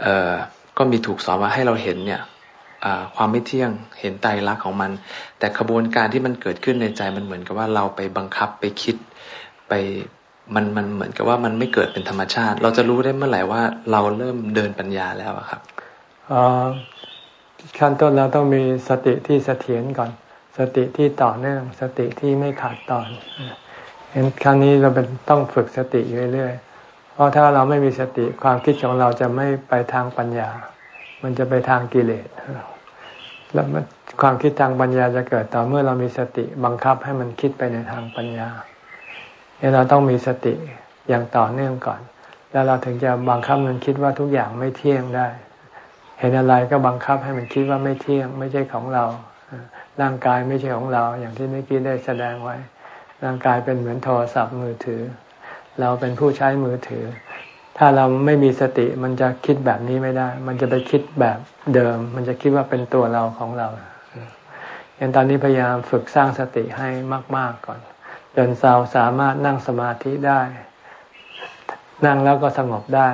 เอ่อก็มีถูกสอนว่าให้เราเห็นเนี่ยความไม่เที่ยงเห็นไตรลักษณ์ของมัน แต่ขบวนการที่มันเกิดขึ้นในใจมันเหมือนกับว่าเราไปบังคับไปคิด ไปมันมันเหมือนกับว่ามันไม่เกิดเป็นธรรมชาติ เราจะรู้ได้เมื่อไหร่ว่าเราเริ่มเดินปัญญาแล้วครับขั้นต้นเราต้องมีสติที่เสถียรก่อน สติที่ต่อเนื่อง สติที่ไม่ขาดตอนเห็นครั้งนี้เราเป็นต้องฝึกสติอยู่เรื่อยๆเพราะถ้าเราไม่มีสติความคิดของเราจะไม่ไปทางปัญญา มันจะไปทางกิเลสแล้วความคิดทางปัญญาจะเกิดต่อเมื่อเรามีสติบังคับให้มันคิดไปในทางปัญญา เราต้องมีสติอย่างต่อเนื่องก่อน แล้วเราถึงจะบังคับมันคิดว่าทุกอย่างไม่เที่ยงได้ เห็นอะไรก็บังคับให้มันคิดว่าไม่เที่ยง ไม่ใช่ของเรา ร่างกายไม่ใช่ของเรา อย่างที่เมื่อกี้ได้แสดงไว้ ร่างกายเป็นเหมือนโทรศัพท์มือถือ เราเป็นผู้ใช้มือถือ ถ้าเราไม่มีสติมันจะคิดแบบนี้ไม่ได้ มันจะไปคิดแบบเดิม มันจะคิดว่าเป็นตัวเราของเราอย่างตอนนี้พยายามฝึกสร้างสติให้มาก ๆก่อน จนเราสามารถนั่งสมาธิได้ นั่งแล้วก็สงบได้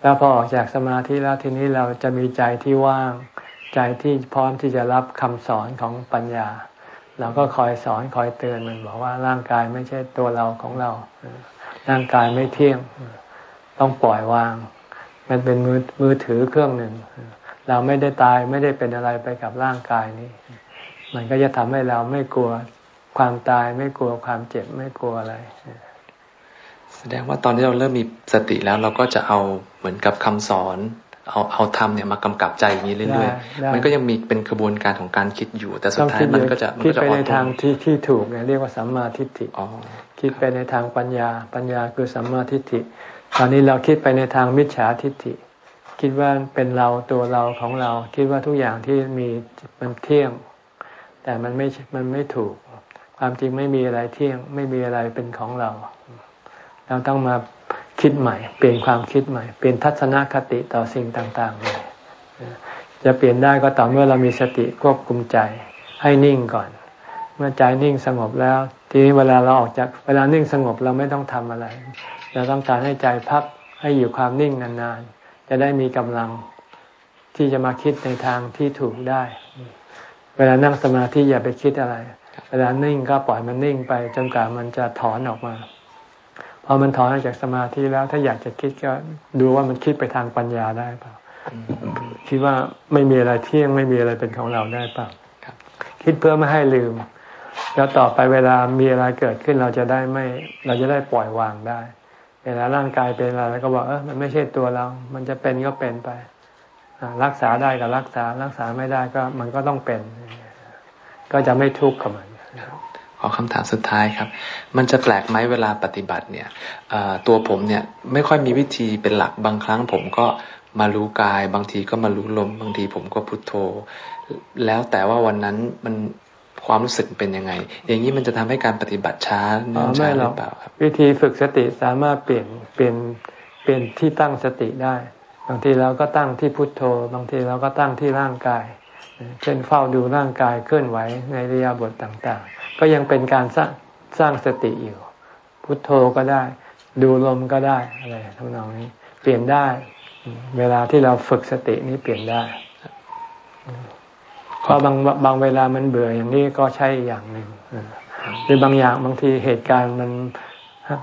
แล้วพอออกจากสมาธิแล้วทีนี้เราจะมีใจที่ว่าง ใจที่พร้อมที่จะรับคำสอนของปัญญา เราก็คอยสอนคอยเตือนมันบอกว่าร่างกายไม่ใช่ตัวเราของเรา ร่างกายไม่เที่ยง ต้องปล่อยวาง มันเป็นมือมือถือเครื่องหนึ่ง เราไม่ได้ตายไม่ได้เป็นอะไรไปกับร่างกายนี้ มันก็จะทำให้เราไม่กลัว ความตายไม่กลัวความเจ็บไม่กลัวอะไร แสดงว่าตอนที่เราเริ่มมีสติแล้วเราก็จะเอาเหมือนกับคำสอน เอาเอาทำเนี่ยมากำกับใจอย่างนี้เรื่อยๆมันก็ยังมีเป็นกระบวนการของการคิดอยู่ แต่สุดท้ายมันก็จะคิดไปในทางที่ที่ถูกเนี่ยเรียกว่าสัมมาทิฏฐิคิดไปในทางปัญญา ปัญญาคือสัมมาทิฏฐิตอนนี้เราคิดไปในทางมิจฉาทิฏฐิคิดว่าเป็นเราตัวเราของเรา คิดว่าทุกอย่างที่มีมันเที่ยง แต่มันไม่มันไม่ถูก ความจริงไม่มีอะไรเที่ยง ไม่มีอะไรเป็นของเรา เราต้องมาคิดใหม่ เปลี่ยนความคิดใหม่ เปลี่ยนทัศนคติต่อสิ่งต่างๆใหม่จะเปลี่ยนได้ก็ต่อเมื่อเรามีสติควบคุมใจ ให้นิ่งก่อน เมื่อใจนิ่งสงบแล้ว ทีนี้เวลาเราออกจากเวลานิ่งสงบเราไม่ต้องทำอะไร เราต้องการให้ใจพักให้อยู่ความนิ่งนานๆ จะได้มีกำลังที่จะมาคิดในทางที่ถูกได้ เวลานั่งสมาธิอย่าไปคิดอะไร เวลานิ่งก็ปล่อยมันนิ่งไปจนกว่ามันจะถอนออกมา พอมันถอนออกจากสมาธิแล้วถ้าอยากจะคิดก็ดูว่ามันคิดไปทางปัญญาได้เปล่าคิดว่าไม่มีอะไรเที่ยงไม่มีอะไรเป็นของเราได้เปล่าคิดเพื่อไม่ให้ลืม แล้วต่อไปเวลามีอะไรเกิดขึ้นเราจะได้ไม่ เราจะได้ปล่อยวางได้ เวลาร่างกายเป็นอะไรก็บอกเออมันไม่ใช่ตัวเรา มันจะเป็นก็เป็นไปรักษาได้ก็รักษารักษาไม่ได้ก็มันก็ต้องเป็น ก็จะไม่ทุกข์กับมัน ขอคำถามสุดท้ายครับ มันจะแปลกไหมเวลาปฏิบัติเนี่ยตัวผมเนี่ยไม่ค่อยมีวิธีเป็นหลักบางครั้ง ผมก็มารู้กาย บางทีก็มารู้ลม บางทีผมก็พุโทโธ แล้วแต่ว่าวันนั้นมันความรู้สึกเป็นยังไง อย่างนี้มันจะทำให้การปฏิบัติช้าเนื่องช้าหรือเปล่าครับ วิธีฝึกสติสามารถเปลี่ยนเปลี่ยนเปลี่ยนที่ตั้งสติได้ บางทีเราก็ตั้งที่พุทโธ บางทีเราก็ตั้งที่ร่างกาย เช่นเฝ้าดูร่างกายเคลื่อนไหวในระยะบทต่าง ก็ยังเป็นการสร้างสร้างสติอยู่ พุทโธก็ได้ ดูลมก็ได้อะไรทั้งนองนี้ เปลี่ยนได้ เวลาที่เราฝึกสตินี้เปลี่ยนได้เพราะบางบางเวลามันเบื่ออย่างนี้ก็ใช่อย่างหนึ่งหรือบางอย่างบางทีเหตุการณ์มัน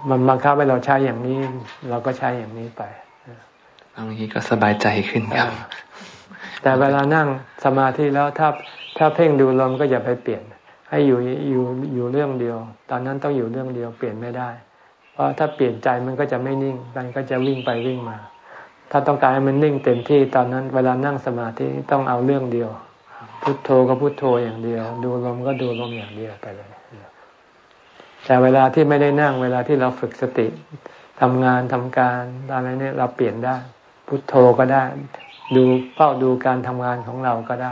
มันบังคับให้เราใช้อย่างนี้ เราก็ใช้อย่างนี้ไปบางทีก็สบายใจขึ้นครับ แต่เวลานั่งสมาธิแล้วถ้าถ้าเพ่งดูลมก็อย่าไปเปลี่ยน ให้อยู่อยู่อยู่เรื่องเดียว ตอนนั้นต้องอยู่เรื่องเดียวเปลี่ยนไม่ได้ เพราะถ้าเปลี่ยนใจมันก็จะไม่นิ่ง มันก็จะวิ่งไปวิ่งมา ถ้าต้องการให้มันนิ่งเต็มที่ตอนนั้นเวลานั่งสมาธิต้องเอาเรื่องเดียว พุทโธก็พุทโธอย่างเดียว ดูลมก็ดูลมอย่างเดียวไปเลย แต่เวลาที่ไม่ได้นั่งเวลาที่เราฝึกสติทำงานทำการอะไรเนี่ยเราเปลี่ยนได้ พุทโธก็ได้ ดูเฝ้าดูการทำงานของเราก็ได้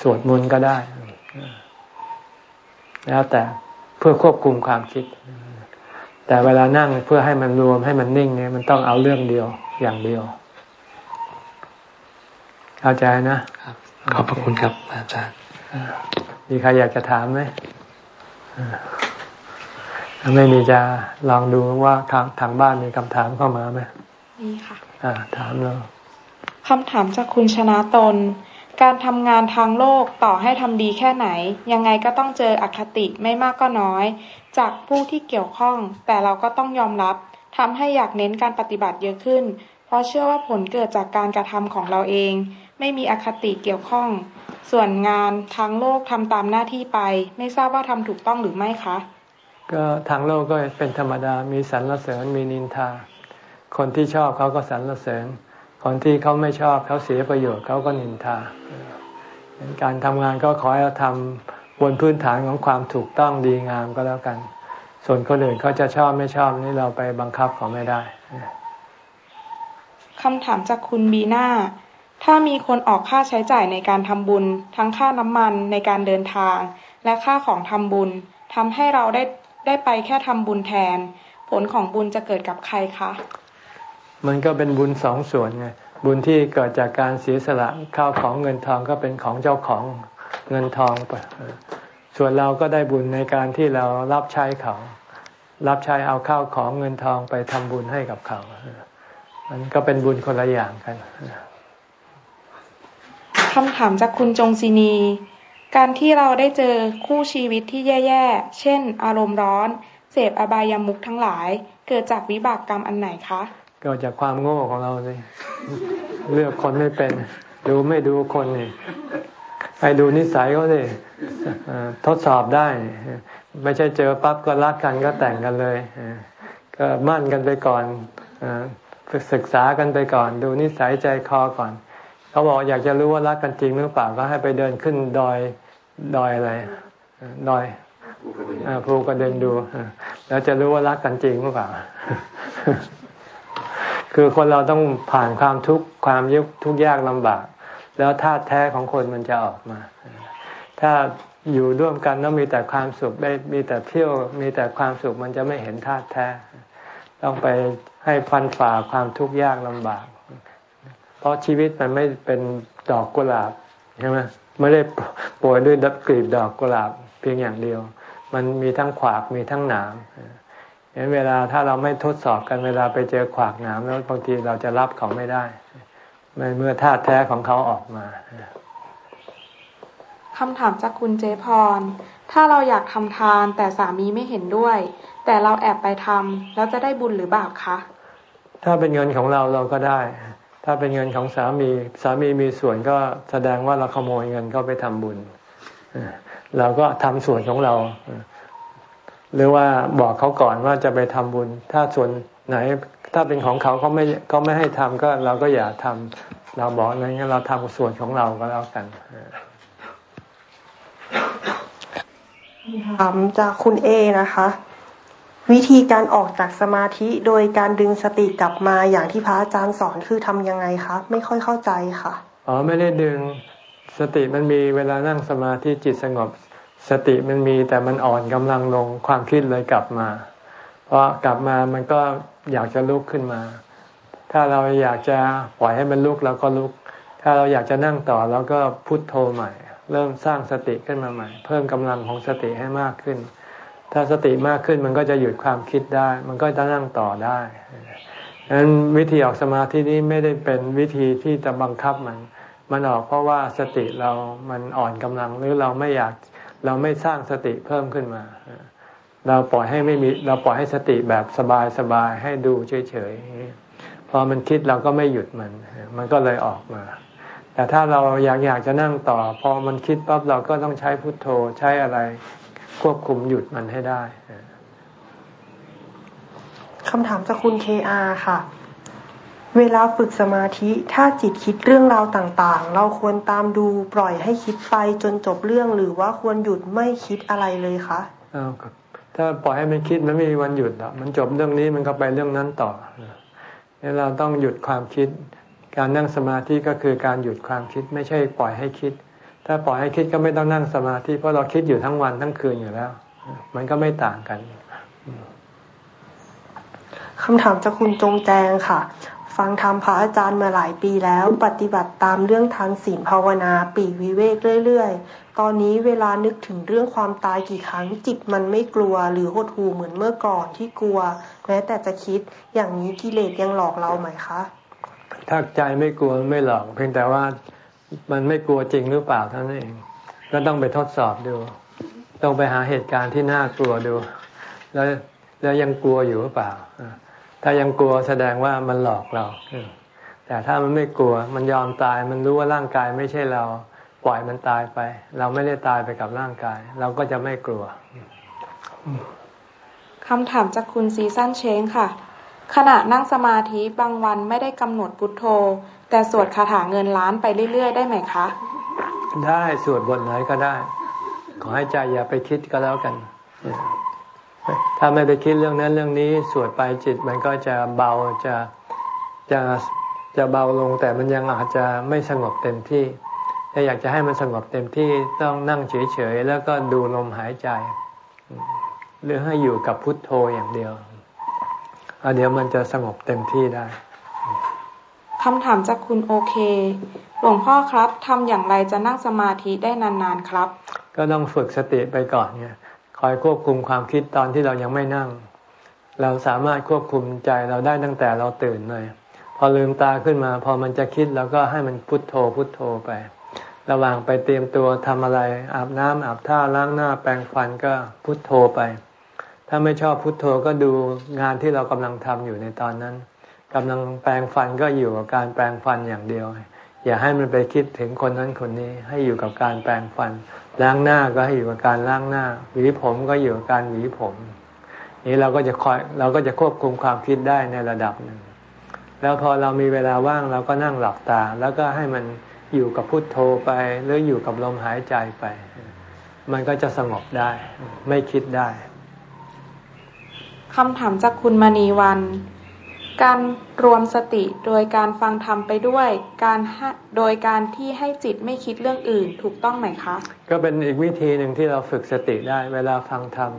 สวดมนต์ก็ได้ แล้วแต่พื่อควบคุมความคิด แต่เวลานั่งเพื่อให้มันรวมให้มันนิ่งเนี่ยมันต้องเอาเรื่องเดียวอย่างเดียว เข้าใจนะครับขอบพระคุณครับ อาจารย์มีใครอยากจะถามไหมถ้าไม่มีจะลองดูว่าทางทางบ้านมีคำถามเข้ามาไหมมีค่ะ อ่า ถามเราคำถามจากคุณชนะตน การทำงานทางโลกต่อให้ทำดีแค่ไหน ยังไงก็ต้องเจออคติไม่มากก็น้อย จากผู้ที่เกี่ยวข้อง แต่เราก็ต้องยอมรับทำให้อยากเน้นการปฏิบัติเยอะขึ้น เพราะเชื่อว่าผลเกิดจากการกระทำของเราเอง ไม่มีอคติเกี่ยวข้อง ส่วนงานทางโลกทำตามหน้าที่ไป ไม่ทราบว่าทำถูกต้องหรือไม่คะ ก็ทางโลกก็เป็นธรรมดามีสรรเสริญมีนินทา คนที่ชอบเขาก็สรรเสริญ คนที่เขาไม่ชอบเขาเสียประโยชน์เขาก็นินทา การทำงานก็ขอให้เราทำบนพื้นฐานของความถูกต้องดีงามก็แล้วกัน ส่วนคนอื่นเขาจะชอบไม่ชอบนี่เราไปบังคับเขาไม่ได้คำถามจากคุณบีน่าถ้ามีคนออกค่าใช้จ่ายในการทำบุญ ทั้งค่าน้ำมันในการเดินทาง และค่าของทำบุญทำให้เราได้ได้ไปแค่ทำบุญแทน ผลของบุญจะเกิดกับใครคะ มันก็เป็นบุญสองส่วนไงบุญที่เกิดจากการเสียสละข้าวของเงินทองก็เป็นของเจ้าของเงินทองไปส่วนเราก็ได้บุญในการที่เรารับใช้เขารับใช้เอาข้าวของเงินทองไปทำบุญให้กับเขา มันก็เป็นบุญคนละอย่างกันคำถามจากคุณจงศินี การที่เราได้เจอคู่ชีวิตที่แย่ๆ เช่น อารมณ์ร้อน เสพอบายามุขทั้งหลาย เกิดจากวิบากกรรมอันไหนคะ ก็จากความโง่ของเราสิเลือกคนไม่เป็น ดูไม่ดูคนนี่ไปดูนิสัยเขาสิทดสอบได้ ไม่ใช่เจอปั๊บก็รักกันก็แต่งกันเลยก็มั่นกันไปก่อนศึกษากันไปก่อน ดูนิสัยใจคอก่อน เขาบอกอยากจะรู้ว่ารักกันจริงหรือเปล่าก็ให้ไปเดินขึ้นดอยดอยอะไรดอยภูกระเด็นดูแล้วจะรู้ว่ารักกันจริงหรือเปล่า คือคนเราต้องผ่านความทุกข์ความยุทุกข์ยากลำบาก แล้วธาตุแท้ของคนมันจะออกมา ถ้าอยู่ร่วมกันแล้วมีแต่ความสุขได้มีแต่เที่ยว มีแต่ความสุขมันจะไม่เห็นธาตุแท้ ต้องไปให้ฟันฝ่าความทุกข์ยากลำบาก เพราะชีวิตมันไม่เป็นดอกกุหลาบใช่ไหมไม่ได้ป่วยด้วยดับกลีบดอกกุหลาบเพียงอย่างเดียว มันมีทั้งขวากมีทั้งหนาม เห็นเวลาถ้าเราไม่ทดสอบกันเวลาไปเจอขวากหนามแล้วบางทีเราจะรับเขาไม่ได้เมื่อธาตุแท้ของเขาออกมาคำถามจากคุณเจพร ถ้าเราอยากทำทานแต่สามีไม่เห็นด้วย แต่เราแอบไปทำแล้วจะได้บุญหรือบาปคะ ถ้าเป็นเงินของเราเราก็ได้ ถ้าเป็นเงินของสามีสามีมีส่วนก็แสดงว่าเราขโมยเงินก็ไปทำบุญ เราก็ทำส่วนของเรา หรือว่าบอกเขาก่อนว่าจะไปทำบุญ ถ้าส่วนไหน ถ้าเป็นของเขาเขาไม่เขาไม่ให้ทำก็เราก็อย่าทำเราบอกอะไรเงี้ยเราทำส่วนของเราก็แล้วกันถามจากคุณเอนะคะ วิธีการออกจากสมาธิโดยการดึงสติกลับมาอย่างที่พระอาจารย์สอนคือทำยังไงคะไม่ค่อยเข้าใจค่ะอ๋อไม่ได้ดึงสติมันมีเวลานั่งสมาธิจิตสงบ สติมันมีแต่มันอ่อนกำลังลงความคิดเลยกลับมา เพราะกลับมามันก็อยากจะลุกขึ้นมา ถ้าเราอยากจะปล่อยให้มันลุกเราก็ลุก ถ้าเราอยากจะนั่งต่อเราก็พุทโธใหม่ เริ่มสร้างสติขึ้นมาใหม่ เพิ่มกำลังของสติให้มากขึ้น ถ้าสติมากขึ้นมันก็จะหยุดความคิดได้ มันก็จะนั่งต่อได้ดังนั้นวิธีออกสมาธินี้ไม่ได้เป็นวิธีที่จะบังคับมัน มันออกเพราะว่าสติเรามันอ่อนกำลังหรือเราไม่อยาก เราไม่สร้างสติเพิ่มขึ้นมา เราปล่อยให้ไม่มีเราปล่อยให้สติแบบสบายๆให้ดูเฉยๆพอมันคิดเราก็ไม่หยุดมัน มันก็เลยออกมา แต่ถ้าเราอยากอยากจะนั่งต่อ พอมันคิดปั๊บเราก็ต้องใช้พุทโธใช้อะไรควบคุมหยุดมันให้ได้คำถามจากคุณเคอาค่ะ เวลาฝึกสมาธิถ้าจิตคิดเรื่องราวต่างๆ เราควรตามดูปล่อยให้คิดไปจนจบเรื่องหรือว่าควรหยุดไม่คิดอะไรเลยคะอ้าวถ้าปล่อยให้มันคิดมันไม่มีวันหยุดอะมันจบเรื่องนี้มันก็ไปเรื่องนั้นต่อเนี่ยเราต้องหยุดความคิด การนั่งสมาธิก็คือการหยุดความคิดไม่ใช่ปล่อยให้คิด ถ้าปล่อยให้คิดก็ไม่ต้องนั่งสมาธิเพราะเราคิดอยู่ทั้งวันทั้งคืนอยู่แล้ว มันก็ไม่ต่างกันคำถามจากคุณจงแจงค่ะ ฟังธรรมพระอาจารย์มาหลายปีแล้ว ปฏิบัติตามเรื่องทานศีลภาวนาปีวิเวกเรื่อยๆ ตอนนี้เวลานึกถึงเรื่องความตายกี่ครั้งจิตมันไม่กลัว หรือหดหูเหมือนเมื่อก่อนที่กลัว แม้แต่จะคิดอย่างนี้กิเลสยังหลอกเราไหมคะถ้าใจไม่กลัวไม่หลอก เพียงแต่ว่ามันไม่กลัวจริงหรือเปล่าเท่านั้นเอง ก็ต้องไปทดสอบดู ต้องไปหาเหตุการณ์ที่น่ากลัวดู แล้วแล้วยังกลัวอยู่หรือเปล่า ถ้ายังกลัวแสดงว่ามันหลอกเรา แต่ถ้ามันไม่กลัว มันยอมตาย มันรู้ว่าร่างกายไม่ใช่เรา ปล่อยมันตายไป เราไม่ได้ตายไปกับร่างกาย เราก็จะไม่กลัวคำถามจากคุณซีซั่นเชงค่ะ ขณะนั่งสมาธิบางวันไม่ได้กำหนดพุทโธ แต่สวดคาถาเงินล้านไปเรื่อย ๆ ได้ไหมคะ ได้สวดบทไหนก็ได้ ขอให้ใจอย่าไปคิดก็แล้วกัน ถ้าไม่ไปคิดเรื่องนั้นเรื่องนี้สวดไปจิตมันก็จะเบาจะจะจะเบาลง แต่มันยังอาจจะไม่สงบเต็มที่ ถ้าอยากจะให้มันสงบเต็มที่ต้องนั่งเฉยๆแล้วก็ดูลมหายใจ หรือให้อยู่กับพุทโธอย่างเดียวเดี๋ยวมันจะสงบเต็มที่ได้คำถามจากคุณโอเค หลวงพ่อครับทำอย่างไรจะนั่งสมาธิได้นานๆครับ ก็ต้องฝึกสติไปก่อนเนี่ย คอยควบคุมความคิดตอนที่เรายังไม่นั่ง เราสามารถควบคุมใจเราได้ตั้งแต่เราตื่นเลยพอลืมตาขึ้นมา พอมันจะคิดเราก็ให้มันพุทโธพุทโธไป ระหว่างไปเตรียมตัวทำอะไร อาบน้ำอาบท่าล้างหน้าแปรงฟันก็พุทโธไป ถ้าไม่ชอบพุทโธก็ดูงานที่เรากำลังทำอยู่ในตอนนั้นกำลังแปรงฟันก็อยู่กับการแปรงฟันอย่างเดียว อย่าให้มันไปคิดถึงคนนั้นคนนี้ ให้อยู่กับการแปรงฟัน ล้างหน้าก็ให้อยู่กับการล้างหน้า หวีผมก็อยู่กับการหวีผม นี้เราก็จะคอยเราก็จะควบคุมความคิดได้ในระดับหนึ่ง แล้วพอเรามีเวลาว่างเราก็นั่งหลับตา แล้วก็ให้มันอยู่กับพุทโธไป หรืออยู่กับลมหายใจไป มันก็จะสงบได้ ไม่คิดได้คำถามจากคุณมณีวัน การรวมสติโดยการฟังธรรมไปด้วย การโดยการที่ให้จิตไม่คิดเรื่องอื่นถูกต้องไหมคะ ก็เป็นอีกวิธีหนึ่งที่เราฝึกสติได้เวลาฟังธรรม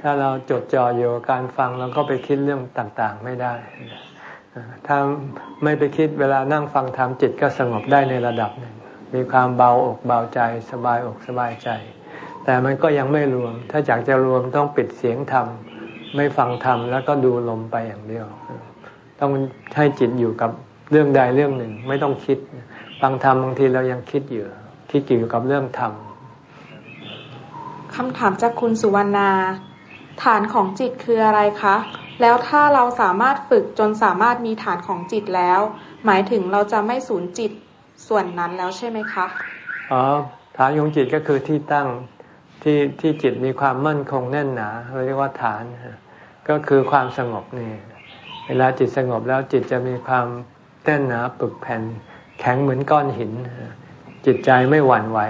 ถ้าเราจดจ่ออยู่การฟังเราก็ไปคิดเรื่องต่างๆ ไม่ได้ ถ้าไม่ไปคิดเวลานั่งฟังธรรมจิตก็สงบได้ในระดับหนึ่ง มีความเบาอกเบาใจสบายอกสบายใจ แต่มันก็ยังไม่รวม ถ้าอยากจะรวมต้องปิดเสียงธรรมไม่ฟังธรรมแล้วก็ดูลมไปอย่างเดียว ต้องให้จิตอยู่กับเรื่องใดเรื่องหนึ่ง ไม่ต้องคิดฟังธรรมบางทีเรายังคิดอยู่คิดอยู่กับเรื่องธรรมคำถามจากคุณสุวรรณา ฐานของจิตคืออะไรคะ แล้วถ้าเราสามารถฝึกจนสามารถมีฐานของจิตแล้ว หมายถึงเราจะไม่สูญจิตส่วนนั้นแล้วใช่ไหมคะอ๋อฐานของจิตก็คือที่ตั้งที่ที่จิตมีความมั่นคงแน่นหนาเรียกว่าฐาน ก็คือความสงบนี่ เวลาจิตสงบแล้วจิตจะมีความแน่นหนาปึกแผ่น แข็งเหมือนก้อนหิน จิตใจไม่หวั่นไหว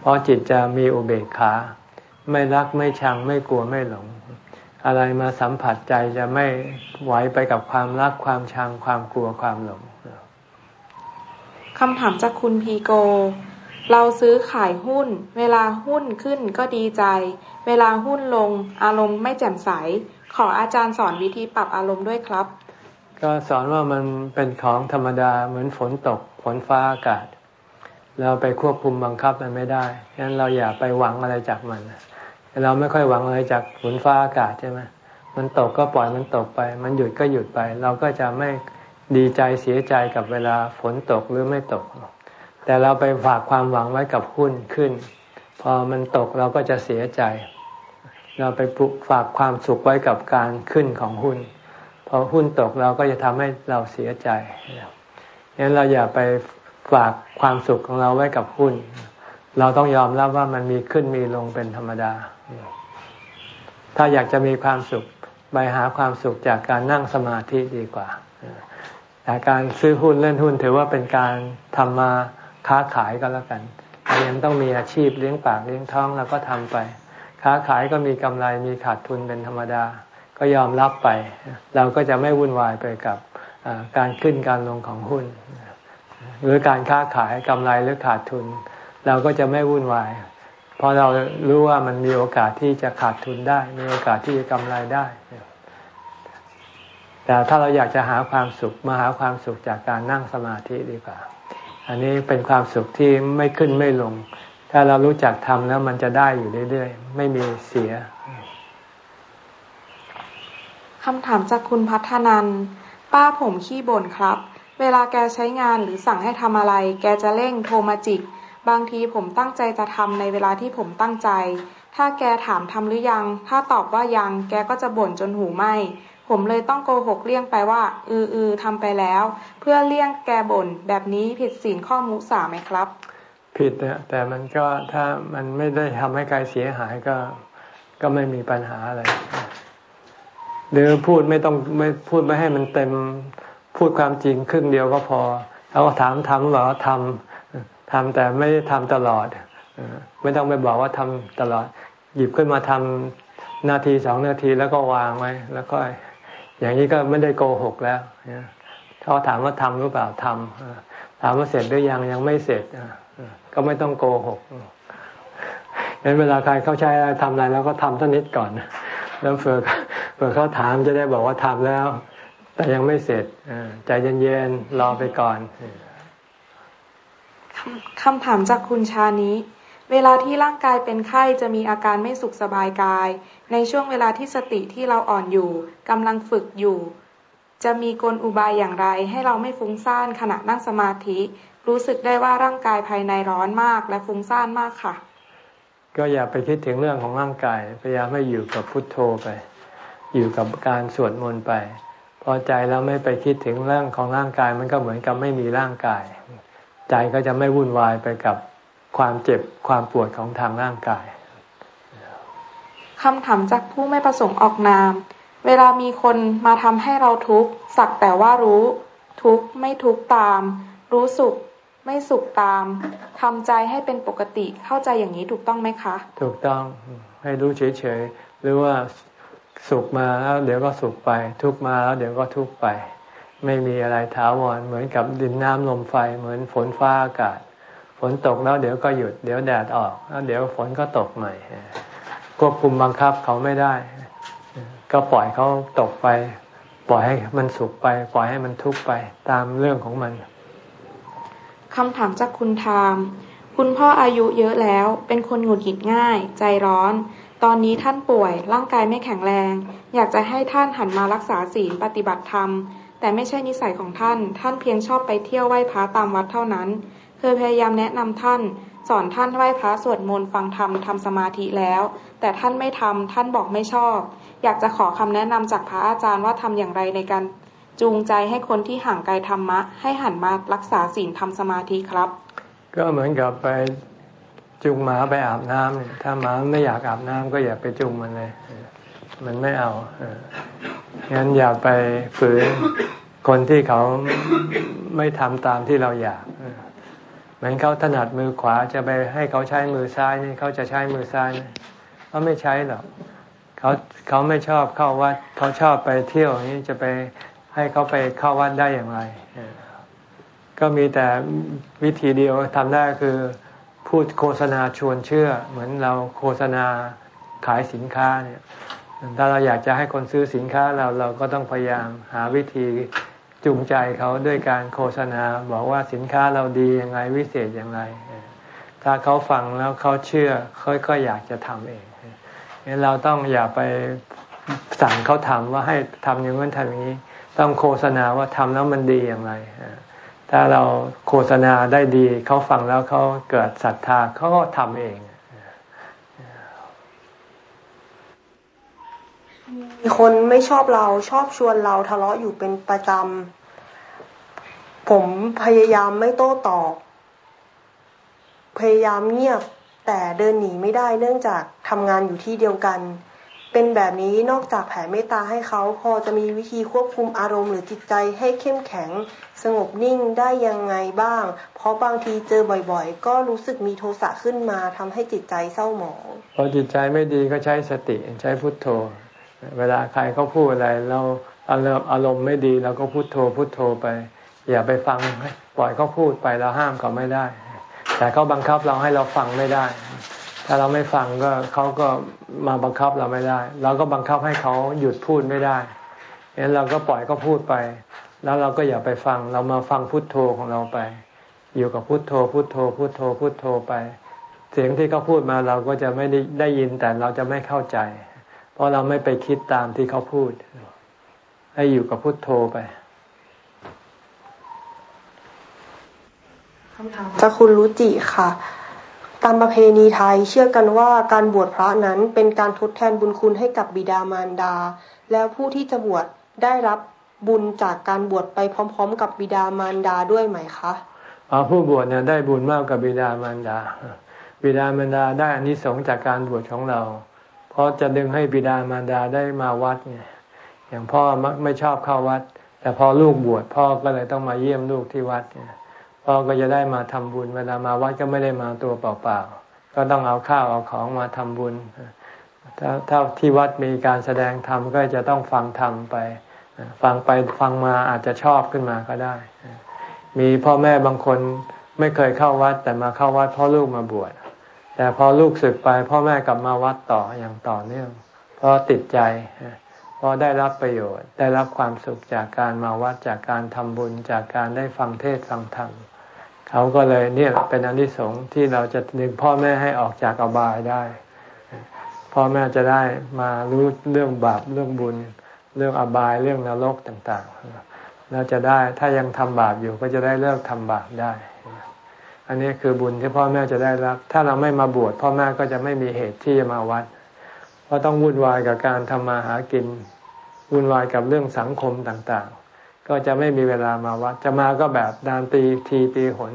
เพราะจิตจะมีอุเบกขา ไม่รักไม่ชังไม่กลัวไม่หลง อะไรมาสัมผัสใจจะไม่ไหวไปกับความรักความชังความกลัวความหลงคำถามจากคุณพีโก เราซื้อขายหุ้น เวลาหุ้นขึ้นก็ดีใจ เวลาหุ้นลง อารมณ์ไม่แจ่มใส ขออาจารย์สอนวิธีปรับอารมณ์ด้วยครับ ก็สอนว่ามันเป็นของธรรมดาเหมือนฝนตกฝนฟ้าอากาศ เราไปควบคุมบังคับมันไม่ได้ฉะนั้นเราอย่าไปหวังอะไรจากมัน เราไม่ค่อยหวังอะไรจากฝนฟ้าอากาศใช่ไหมมันตกก็ปล่อยมันตกไป มันหยุดก็หยุดไป เราก็จะไม่ดีใจเสียใจกับเวลาฝนตกหรือไม่ตก แต่เราไปฝากความหวังไว้กับหุ้นขึ้น พอมันตกเราก็จะเสียใจ เราไปปฝากความสุขไว้กับการขึ้นของหุ้นพอหุ้นตกเราก็จะทำให้เราเสียใจงั้นเราอย่าไปฝากความสุขของเราไว้กับหุ้น เราต้องยอมรับว่ามันมีขึ้นมีลงเป็นธรรมดา ถ้าอยากจะมีความสุขไปหาความสุขจากการนั่งสมาธิดีกว่าแต่การซื้อหุ้นเล่นหุ้นถือว่าเป็นการทำมาค้าขายก็แล้วกันยังต้องมีอาชีพเลี้ยงปากเลี้ยงท้องเราก็ทำไป ค้าขายก็มีกำไรมีขาดทุนเป็นธรรมดา ก็ยอมรับไป เราก็จะไม่วุ่นวายไปกับการขึ้นการลงของหุ้น หรือการค้าขายกำไรหรือขาดทุน เราก็จะไม่วุ่นวาย เพราะเรารู้ว่ามันมีโอกาสที่จะขาดทุนได้ มีโอกาสที่จะกำไรได้แต่ถ้าเราอยากจะหาความสุขมาหาความสุขจากการนั่งสมาธิดีกว่า อันนี้เป็นความสุขที่ไม่ขึ้นไม่ลง ถ้าเรารู้จักทำแล้วมันจะได้อยู่เรื่อยๆ ไม่มีเสียคำถามจากคุณพัฒนัน ป้าผมขี้บ่นครับ เวลาแกใช้งานหรือสั่งให้ทำอะไร แกจะเร่งโทรมาจิก บางทีผมตั้งใจจะทำในเวลาที่ผมตั้งใจ ถ้าแกถามทำหรือยัง ถ้าตอบว่ายัง แกก็จะบ่นจนหูไหมผมเลยต้องโกหกเลี่ยงไปว่า อืออือทำไปแล้ว เพื่อเลี่ยงแกบ่นแบบนี้ผิดศีลข้อมุสาไหมครับ ผิดนะแต่มันก็ถ้ามันไม่ได้ทำให้ใครเสียหายก็ก็ไม่มีปัญหาอะไร หรือพูดไม่ต้องไม่พูดไม่ให้มันเต็มพูดความจริงครึ่งเดียวก็พอเขาถามทำหรอทำทำแต่ไม่ทำตลอดไม่ต้องไปบอกว่าทำตลอด หยิบขึ้นมาทำนาทีสองนาทีแล้วก็วางไว้ แล้วก็ อย่างนี้ก็ไม่ได้โกหกแล้วเขาถามว่าทำหรือเปล่าทำถามว่าเสร็จหรือยังยังไม่เสร็จ ก็ไม่ต้องโกหกเห็นเวลาใครเขาใช้ทำอะไรแล้วก็ทำสักนิดก่อน แล้วเฟื่อเฟื่อเขาถามจะได้บอกว่าทำแล้ว แต่ยังไม่เสร็จใจเย็นๆรอไปก่อนคำถามจากคุณชานี้ เวลาที่ร่างกายเป็นไข้จะมีอาการไม่สุขสบายกาย ในช่วงเวลาที่สติที่เราอ่อนอยู่กำลังฝึกอยู่ จะมีกลอุบายอย่างไร ให้เราไม่ฟุ้งซ่านขณะนั่งสมาธิ รู้สึกได้ว่าร่างกายภายในร้อนมากและฟุ้งซ่านมากค่ะ ก็อย่าไปคิดถึงเรื่องของร่างกาย พยายามให้อยู่กับพุทโธไป อยู่กับการสวดมนต์ไป พอใจแล้วไม่ไปคิดถึงเรื่องของร่างกายมันก็เหมือนกับไม่มีร่างกาย ใจก็จะไม่วุ่นวายไปกับความเจ็บความปวดของทางร่างกายคำถามจากผู้ไม่ประสงค์ออกนาม เวลามีคนมาทำให้เราทุกข์สักแต่ว่ารู้ ทุกข์ไม่ทุกข์ตาม รู้สุข ไม่สุขตามทำใจให้เป็นปกติเข้าใจอย่างนี้ถูกต้องไหมคะ ถูกต้องให้รู้เฉยๆหรือว่าสุขมาแล้วเดี๋ยวก็สุขไป ทุกมาแล้วเดี๋ยวก็ทุกไป ไม่มีอะไรท้าวรเหมือนกับดินน้ำลมไฟเหมือนฝนฟ้าอากาศ ฝนตกแล้วเดี๋ยวก็หยุดเดี๋ยวแดดออกแล้วเดี๋ยวฝนก็ตกใหม่ควบคุมบังคับเขาไม่ได้ ก็ปล่อยเขาตกไป ปล่อยให้มันสุขไป ปล่อยให้มันทุกข์ไปตามเรื่องของมัน คำถามจากคุณทาม คุณพ่ออายุเยอะแล้ว เป็นคนหงุดหงิดง่าย ใจร้อน ตอนนี้ท่านป่วย ร่างกายไม่แข็งแรง อยากจะให้ท่านหันมารักษาศีลปฏิบัติธรรม แต่ไม่ใช่นิสัยของท่าน ท่านเพียงชอบไปเที่ยวไหว้พระตามวัดเท่านั้น เคยพยายามแนะนำท่าน สอนท่านไหว้พระสวดมนต์ฟังธรรมทำสมาธิแล้ว แต่ท่านไม่ทำท่านบอกไม่ชอบ อยากจะขอคำแนะนำจากพระอาจารย์ว่าทำอย่างไรในการ จูงใจให้คนที่ห่างไกลธรรมะ ให้หันมารักษาศีลทำสมาธิครับ ก็เหมือนกับไปจูงหมาไปอาบน้ำเนี่ยถ้าหมาไม่อยากอาบน้ำก็อย่าไปจูงมันเลย มันไม่เอางั้นอย่าไปฝืนคนที่เขาไม่ทำตามที่เราอยากเหมือนเขาถนัดมือขวาจะไปให้เขาใช้มือซ้ายนี่เขาจะใช้มือซ้ายเขาไม่ใช้หรอกเขาเขาไม่ชอบเข้าวัดเขาชอบไปเที่ยวนี้จะไป ให้เขาไปเข้าวัดได้อย่างไร ก็มีแต่วิธีเดียวทำได้คือพูดโฆษณาชวนเชื่อ เหมือนเราโฆษณาขายสินค้าเนี่ยถ้าเราอยากจะให้คนซื้อสินค้าเราเราก็ต้องพยายามหาวิธีจูงใจเขาด้วยการโฆษณาบอกว่าสินค้าเราดียังไงวิเศษอย่างไร ถ้าเขาฟังแล้วเขาเชื่อเขาก็อยากจะทำเองเราต้องอย่าไปสั่งเขาทำว่าให้ทำอย่างนั้นทำอย่างนี้ ต้องโฆษณาว่าทำแล้วมันดีอย่างไร ถ้าเราโฆษณาได้ดีเขาฟังแล้วเขาเกิดศรัทธาเขาก็ทำเองมีคนไม่ชอบเราชอบชวนเราทะเลาะอยู่เป็นประจำ ผมพยายามไม่โต้ตอบ พยายามเงียบแต่เดินหนีไม่ได้เนื่องจากทำงานอยู่ที่เดียวกัน เป็นแบบนี้นอกจากแผ่เมตตาให้เขาพอจะมีวิธีควบคุมอารมณ์หรือจิตใจให้เข้มแข็ง สงบนิ่งได้ยังไงบ้าง เพราะบางทีเจอบ่อยๆ ก็รู้สึกมีโทสะขึ้นมาทำให้จิตใจเศร้าหมองพอจิตใจไม่ดีก็ใช้สติใช้พุทโธ เวลาใครเขาพูดอะไรเราอารมณ์อารมณ์ไม่ดีเราก็พุทโธพุทโธไป อย่าไปฟังปล่อยเขาพูดไปเราห้ามเขาไม่ได้ แต่เขาบังคับเราให้เราฟังไม่ได้ ถ้าเราไม่ฟังก็เขาก็มาบังคับเราไม่ได้ เราก็บังคับให้เขาหยุดพูดไม่ได้งั้นเราก็ปล่อยเขาพูดไป แล้วเราก็อย่าไปฟัง เรามาฟังพุทโธของเราไป อยู่กับพุทโธ พุทโธ พุทโธ พุทโธไป เสียงที่เขาพูดมาเราก็จะไม่ได้ได้ยินแต่เราจะไม่เข้าใจ เพราะเราไม่ไปคิดตามที่เขาพูด ให้อยู่กับพุทโธไปคำถามจากคุณรู้จิค่ะ ตามประเพณีไทยเชื่อกันว่าการบวชพระนั้นเป็นการทดแทนบุญคุณให้กับบิดามารดา แล้วผู้ที่จะบวชได้รับบุญจากการบวชไปพร้อม ๆ กับบิดามารดาด้วยไหมคะอ๋อผู้บวชเนี่ยได้บุญมากกับบิดามารดา บิดามารดาได้อานิสงส์จากการบวชของเรา เพราะจะดึงให้บิดามารดาได้มาวัดไงอย่างพ่อไม่ชอบเข้าวัด แต่พอลูกบวชพ่อก็เลยต้องมาเยี่ยมลูกที่วัดเนี่ย พ่อก็จะได้มาทำบุญ เวลามาวัดก็ไม่ได้มาตัวเปล่าๆ ก็ต้องเอาข้าวเอาของมาทำบุญ ถ้าถ้าที่วัดมีการแสดงธรรมก็จะต้องฟังธรรมไป ฟังไปฟังมาอาจจะชอบขึ้นมาก็ได้ มีพ่อแม่บางคนไม่เคยเข้าวัด แต่มาเข้าวัดพราะลูกมาบวช แต่พอลูกศึกไป พ่อแม่กลับมาวัดต่ออย่างต่อเนื่อง เพราะติดใจเพราะได้รับประโยชน์ได้รับความสุขจากการมาวัดจากการทำบุญจากการได้ฟังเทศฟังธรรม เขาก็เลยเนี่ยเป็นอนิสงส์ที่เราจะดึงพ่อแม่ให้ออกจากอบายได้ พ่อแม่จะได้มารู้เรื่องบาปเรื่องบุญ เรื่องอบายเรื่องนรกต่างๆเราจะได้ถ้ายังทำบาปอยู่ก็จะได้เลิกทำบาปได้ อันนี้คือบุญที่พ่อแม่จะได้รับ ถ้าเราไม่มาบวชพ่อแม่ก็จะไม่มีเหตุที่จะมาวัด เพราะต้องวุ่นวายกับการทำมาหากินวุ่นวายกับเรื่องสังคมต่าง ก็จะไม่มีเวลามาวัด จะมาก็แบบดานตีทีปีหน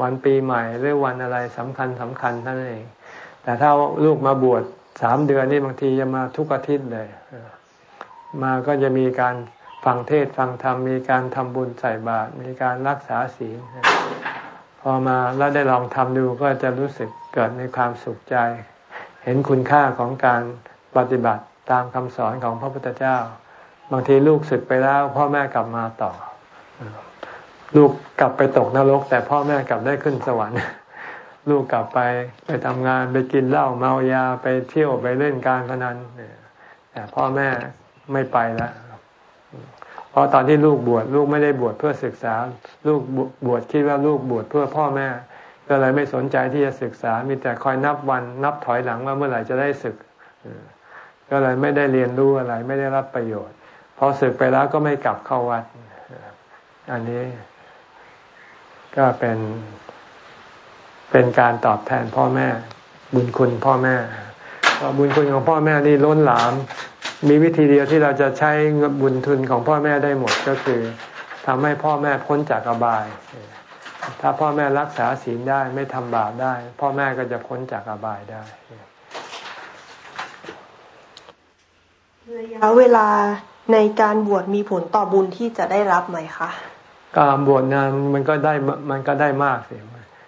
วันปีใหม่หรือวันอะไรสำคัญสำคัญท่านเอง แต่ถ้าลูกมาบวชสามเดือนนี่บางทีจะมาทุกอาทิตย์เลย มาก็จะมีการฟังเทศฟังธรรมมีการทำบุญใส่บาตรมีการรักษาศีลพอมาแล้วได้ลองทำดูก็จะรู้สึกเกิดในความสุขใจ เห็นคุณค่าของการปฏิบัติตามคำสอนของพระพุทธเจ้า บางทีลูกศึกไปแล้ว พ่อแม่กลับมาต่อ ลูกกลับไปตกนรก แต่พ่อแม่กลับได้ขึ้นสวรรค์ ลูกกลับไปไปทำงานไปกินเหล้าเมายาไปเที่ยวไปเล่นการพนันแต่พ่อแม่ไม่ไปแล้วเพราะตอนที่ลูกบวชลูกไม่ได้บวชเพื่อศึกษา ลูกบวชคิดว่าลูกบวชเพื่อพ่อแม่ ก็เลยไม่สนใจที่จะศึกษา มีแต่คอยนับวันนับถอยหลังว่าเมื่อไหร่จะได้ศึก ก็เลยไม่ได้เรียนรู้อะไร ไม่ได้รับประโยชน์ พอศึกไปแล้วก็ไม่กลับเข้าวัด อันนี้ก็เป็นเป็นการตอบแทนพ่อแม่ บุญคุณพ่อแม่บุญคุณของพ่อแม่นี่ล้นหลาม มีวิธีเดียวที่เราจะใช้บุญทุนของพ่อแม่ได้หมดก็คือทำให้พ่อแม่พ้นจากอบาย ถ้าพ่อแม่รักษาศีลได้ไม่ทำบาปได้ พ่อแม่ก็จะพ้นจากอบายได้ระยะเวลา ในการบวชมีผลต่อบุญที่จะได้รับไหมคะการบวชนานมันก็ได้มันก็ได้มากสิ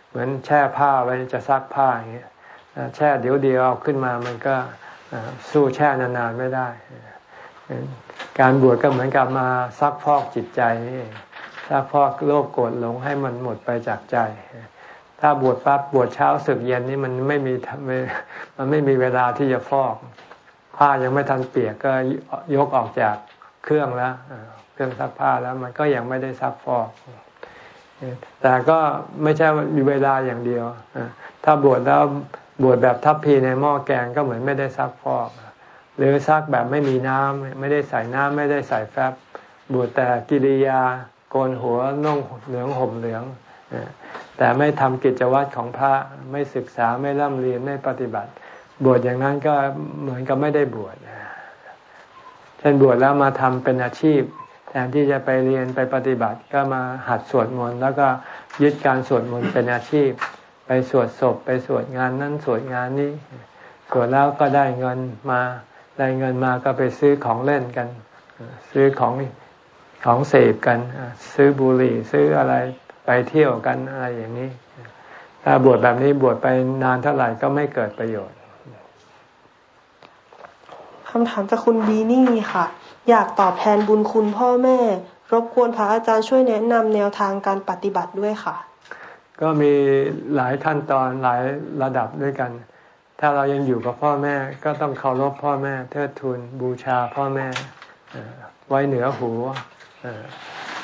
เหมือนแช่ผ้าไว้จะซักผ้าอย่างเงี้ยแช่เดี๋ยวเดียวเอาขึ้นมามันก็สู้แช่นานๆไม่ได้ การบวชก็เหมือนกับมาซักพอกจิตใจนี่ซักพอกโลภโกรธหลงให้มันหมดไปจากใจ ถ้าบวชปั๊บบวชเช้าสึกเย็นนี่มันไม่มีมันไม่มีเวลาที่จะฟอก ผ้ายังไม่ทันเปียกก็ยกออกจาก เครื่องแล้วเครื่องซักผ้าแล้วมันก็ยังไม่ได้ซักฟอกแต่ก็ไม่ใช่มีเวลาอย่างเดียวถ้าบวชแล้วบวชแบบทับพีในหม้อแกงก็เหมือนไม่ได้ซักฟอกหรือซักแบบไม่มีน้ำไม่ได้ใส่น้ำไม่ได้ใส่แฟบบวชแต่กิริยาโกนหัวนุ่งเหลืองห่มเหลืองแต่ไม่ทำกิจวัตรของพระไม่ศึกษาไม่ร่ำเรียนไม่ปฏิบัติ บวชอย่างนั้นก็เหมือนกับไม่ได้บวช เช่นบวชแล้วมาทำเป็นอาชีพ แทนที่จะไปเรียนไปปฏิบัติก็มาหัดสวดมนต์แล้วก็ยึดการสวดมนต์เป็นอาชีพ ไปสวดศพไปสวดงานนั้นสวดงานนี้สวดแล้วก็ได้เงินมาได้เงินมาก็ไปซื้อของเล่นกัน ซื้อของของเสพกัน ซื้อบุหรี่ซื้ออะไรไปเที่ยวกันอะไรอย่างนี้ ถ้าบวชแบบนี้บวชไปนานเท่าไหร่ก็ไม่เกิดประโยชน์ คำถามจากคุณบีนี่ค่ะ อยากตอบแทนบุญคุณพ่อแม่ รบกวนพระอาจารย์ช่วยแนะนำแนวทางการปฏิบัติด้วยค่ะ ก็มีหลายขั้นตอนหลายระดับด้วยกัน ถ้าเรายังอยู่กับพ่อแม่ก็ต้องเคารพพ่อแม่ เทิดทูนบูชาพ่อแม่ไว้เหนือหู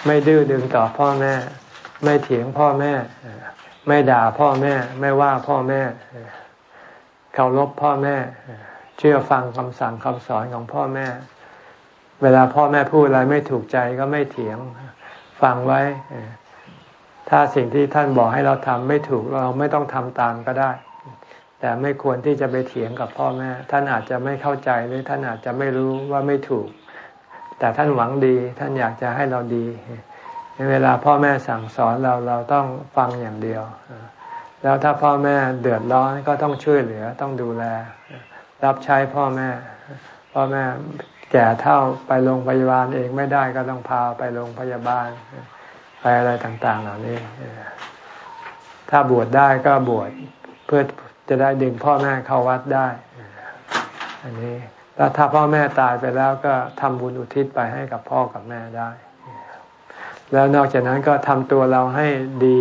ไม่ดื้อดึงต่อพ่อแม่ ไม่เถียงพ่อแม่ ไม่ด่าพ่อแม่ ไม่ว่าพ่อแม่เคารพพ่อแม่ เชื่อฟังคำสั่งคำสอนของพ่อแม่ เวลาพ่อแม่พูดอะไรไม่ถูกใจก็ไม่เถียง ฟังไว้ ถ้าสิ่งที่ท่านบอกให้เราทำไม่ถูกเราไม่ต้องทำตามก็ได้ แต่ไม่ควรที่จะไปเถียงกับพ่อแม่ ท่านอาจจะไม่เข้าใจหรือท่านอาจจะไม่รู้ว่าไม่ถูก แต่ท่านหวังดีท่านอยากจะให้เราดีเวลาพ่อแม่สั่งสอนเราเราต้องฟังอย่างเดียว แล้วถ้าพ่อแม่เดือดร้อนก็ต้องช่วยเหลือต้องดูแล รับใช้พ่อแม่ พ่อแม่แก่เท่าไปโรงพยาบาลเองไม่ได้ก็ต้องพาไปโรงพยาบาล ไปอะไรต่าง ๆ เหล่านี้ ถ้าบวชได้ก็บวชเพื่อจะได้ดึงพ่อแม่เข้าวัดได้ อันนี้แล้วถ้าพ่อแม่ตายไปแล้วก็ทำบุญอุทิศไปให้กับพ่อกับแม่ได้ แล้วนอกจากนั้นก็ทำตัวเราให้ดี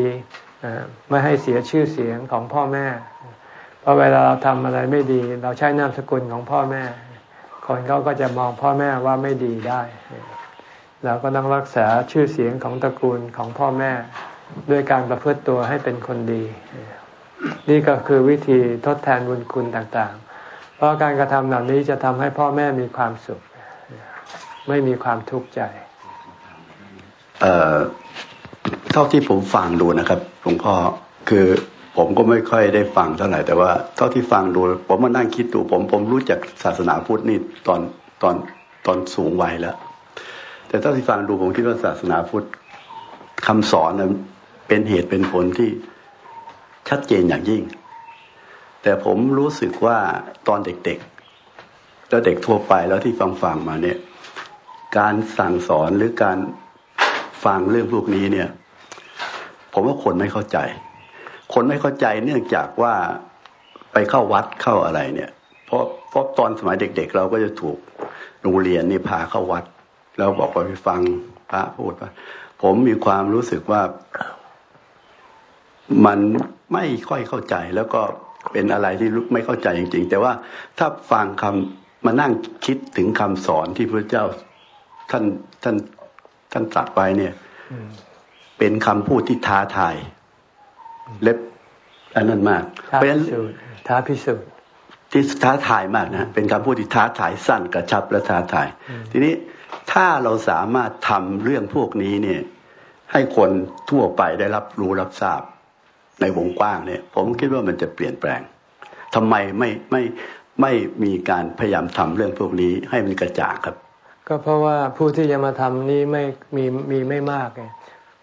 ไม่ให้เสียชื่อเสียงของพ่อแม่ เพราะเวลาเราทำอะไรไม่ดี เราใช้นามสกุลของพ่อแม่ คนเขาก็จะมองพ่อแม่ว่าไม่ดีได้ เราก็ต้องรักษาชื่อเสียงของตระกูลของพ่อแม่ ด้วยการประพฤติตัวให้เป็นคนดี นี่ก็คือวิธีทดแทนบุญคุณต่างๆ เพราะการกระทำเหล่านี้จะทำให้พ่อแม่มีความสุข ไม่มีความทุกข์ใจเเท่าที่ผมฟังดูนะครับหลวงพ่อคือ ผมก็ไม่ค่อยได้ฟังเท่าไหร่แต่ว่าเท่าที่ฟังดู ผมมานั่งคิดดูผมผมรู้จักศาสนาพุทธนี่ตอนตอนตอนสูงวัยแล้ว แต่ถ้าที่ฟังดูผมคิดว่าศาสนาพุทธคำสอนเป็นเหตุเป็นผลที่ชัดเจนอย่างยิ่ง แต่ผมรู้สึกว่าตอนเด็กๆ แล้วเด็กทั่วไปแล้วที่ฟังฟังมาเนี่ย การสั่งสอนหรือการฟังเรื่องพวกนี้เนี่ย ผมว่าคนไม่เข้าใจ คนไม่เข้าใจเนื่องจากว่าไปเข้าวัดเข้าอะไรเนี่ย เพราะเพราะตอนสมัยเด็ก ๆ เราก็จะถูกโรงเรียนนี่พาเข้าวัด แล้วบอกว่าไปฟังพระพูดว่าผมมีความรู้สึกว่ามันไม่ค่อยเข้าใจแล้วก็เป็นอะไรที่ไม่เข้าใจจริง ๆ แต่ว่าถ้าฟังคำมานั่งคิดถึงคำสอนที่พระเจ้าท่านท่านท่านตรัสไว้เนี่ย เป็นคำพูดที่ท้าทาย เล็บอันนั้นมากเพราะฉะนั้นท้าพิสูจน์ที่ท้าทายมากนะเป็นคำพูดที่ท้าทายสั้นกระชับและท้าทาย ทีนี้ถ้าเราสามารถทำเรื่องพวกนี้เนี่ย ให้คนทั่วไปได้รับรู้รับทราบในวงกว้างเนี่ย ผมคิดว่ามันจะเปลี่ยนแปลงทำไมไม่ไม่ไม่มีการพยายามทำเรื่องพวกนี้ให้มันกระจ่างครับ ก็เพราะว่าผู้ที่จะมาทำนี้ไม่มีมีไม่มากไง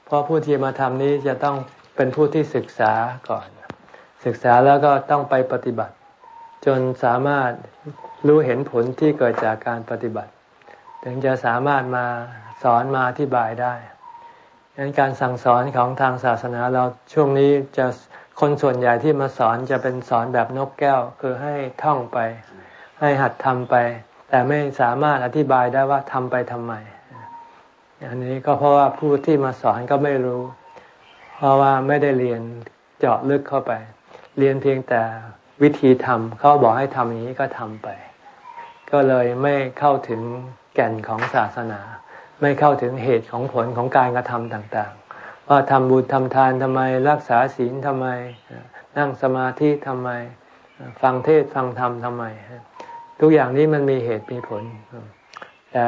เพราะผู้ที่มาทำนี้จะต้อง เป็นผู้ที่ศึกษาก่อน ศึกษาแล้วก็ต้องไปปฏิบัติ จนสามารถรู้เห็นผลที่เกิดจากการปฏิบัติ ถึงจะสามารถมาสอนมาอธิบายได้ดังนั้นการสั่งสอนของทางศาสนาเราช่วงนี้จะคนส่วนใหญ่ที่มาสอนจะเป็นสอนแบบนกแก้ว คือให้ท่องไป ให้หัดทำไป แต่ไม่สามารถอธิบายได้ว่าทำไปทำไม อันนี้ก็เพราะว่าผู้ที่มาสอนก็ไม่รู้ เพราะว่าไม่ได้เรียนเจาะลึกเข้าไป เรียนเพียงแต่วิธีทำเขาบอกให้ทำอย่างนี้ก็ทำไป ก็เลยไม่เข้าถึงแก่นของศาสนา ไม่เข้าถึงเหตุของผลของการกระทำต่างๆ ว่าทำบุญทำทานทำไมรักษาศีลทำไม นั่งสมาธิทำไม ฟังเทศฟังธรรมทำไม ทุกอย่างนี้มันมีเหตุมีผลแต่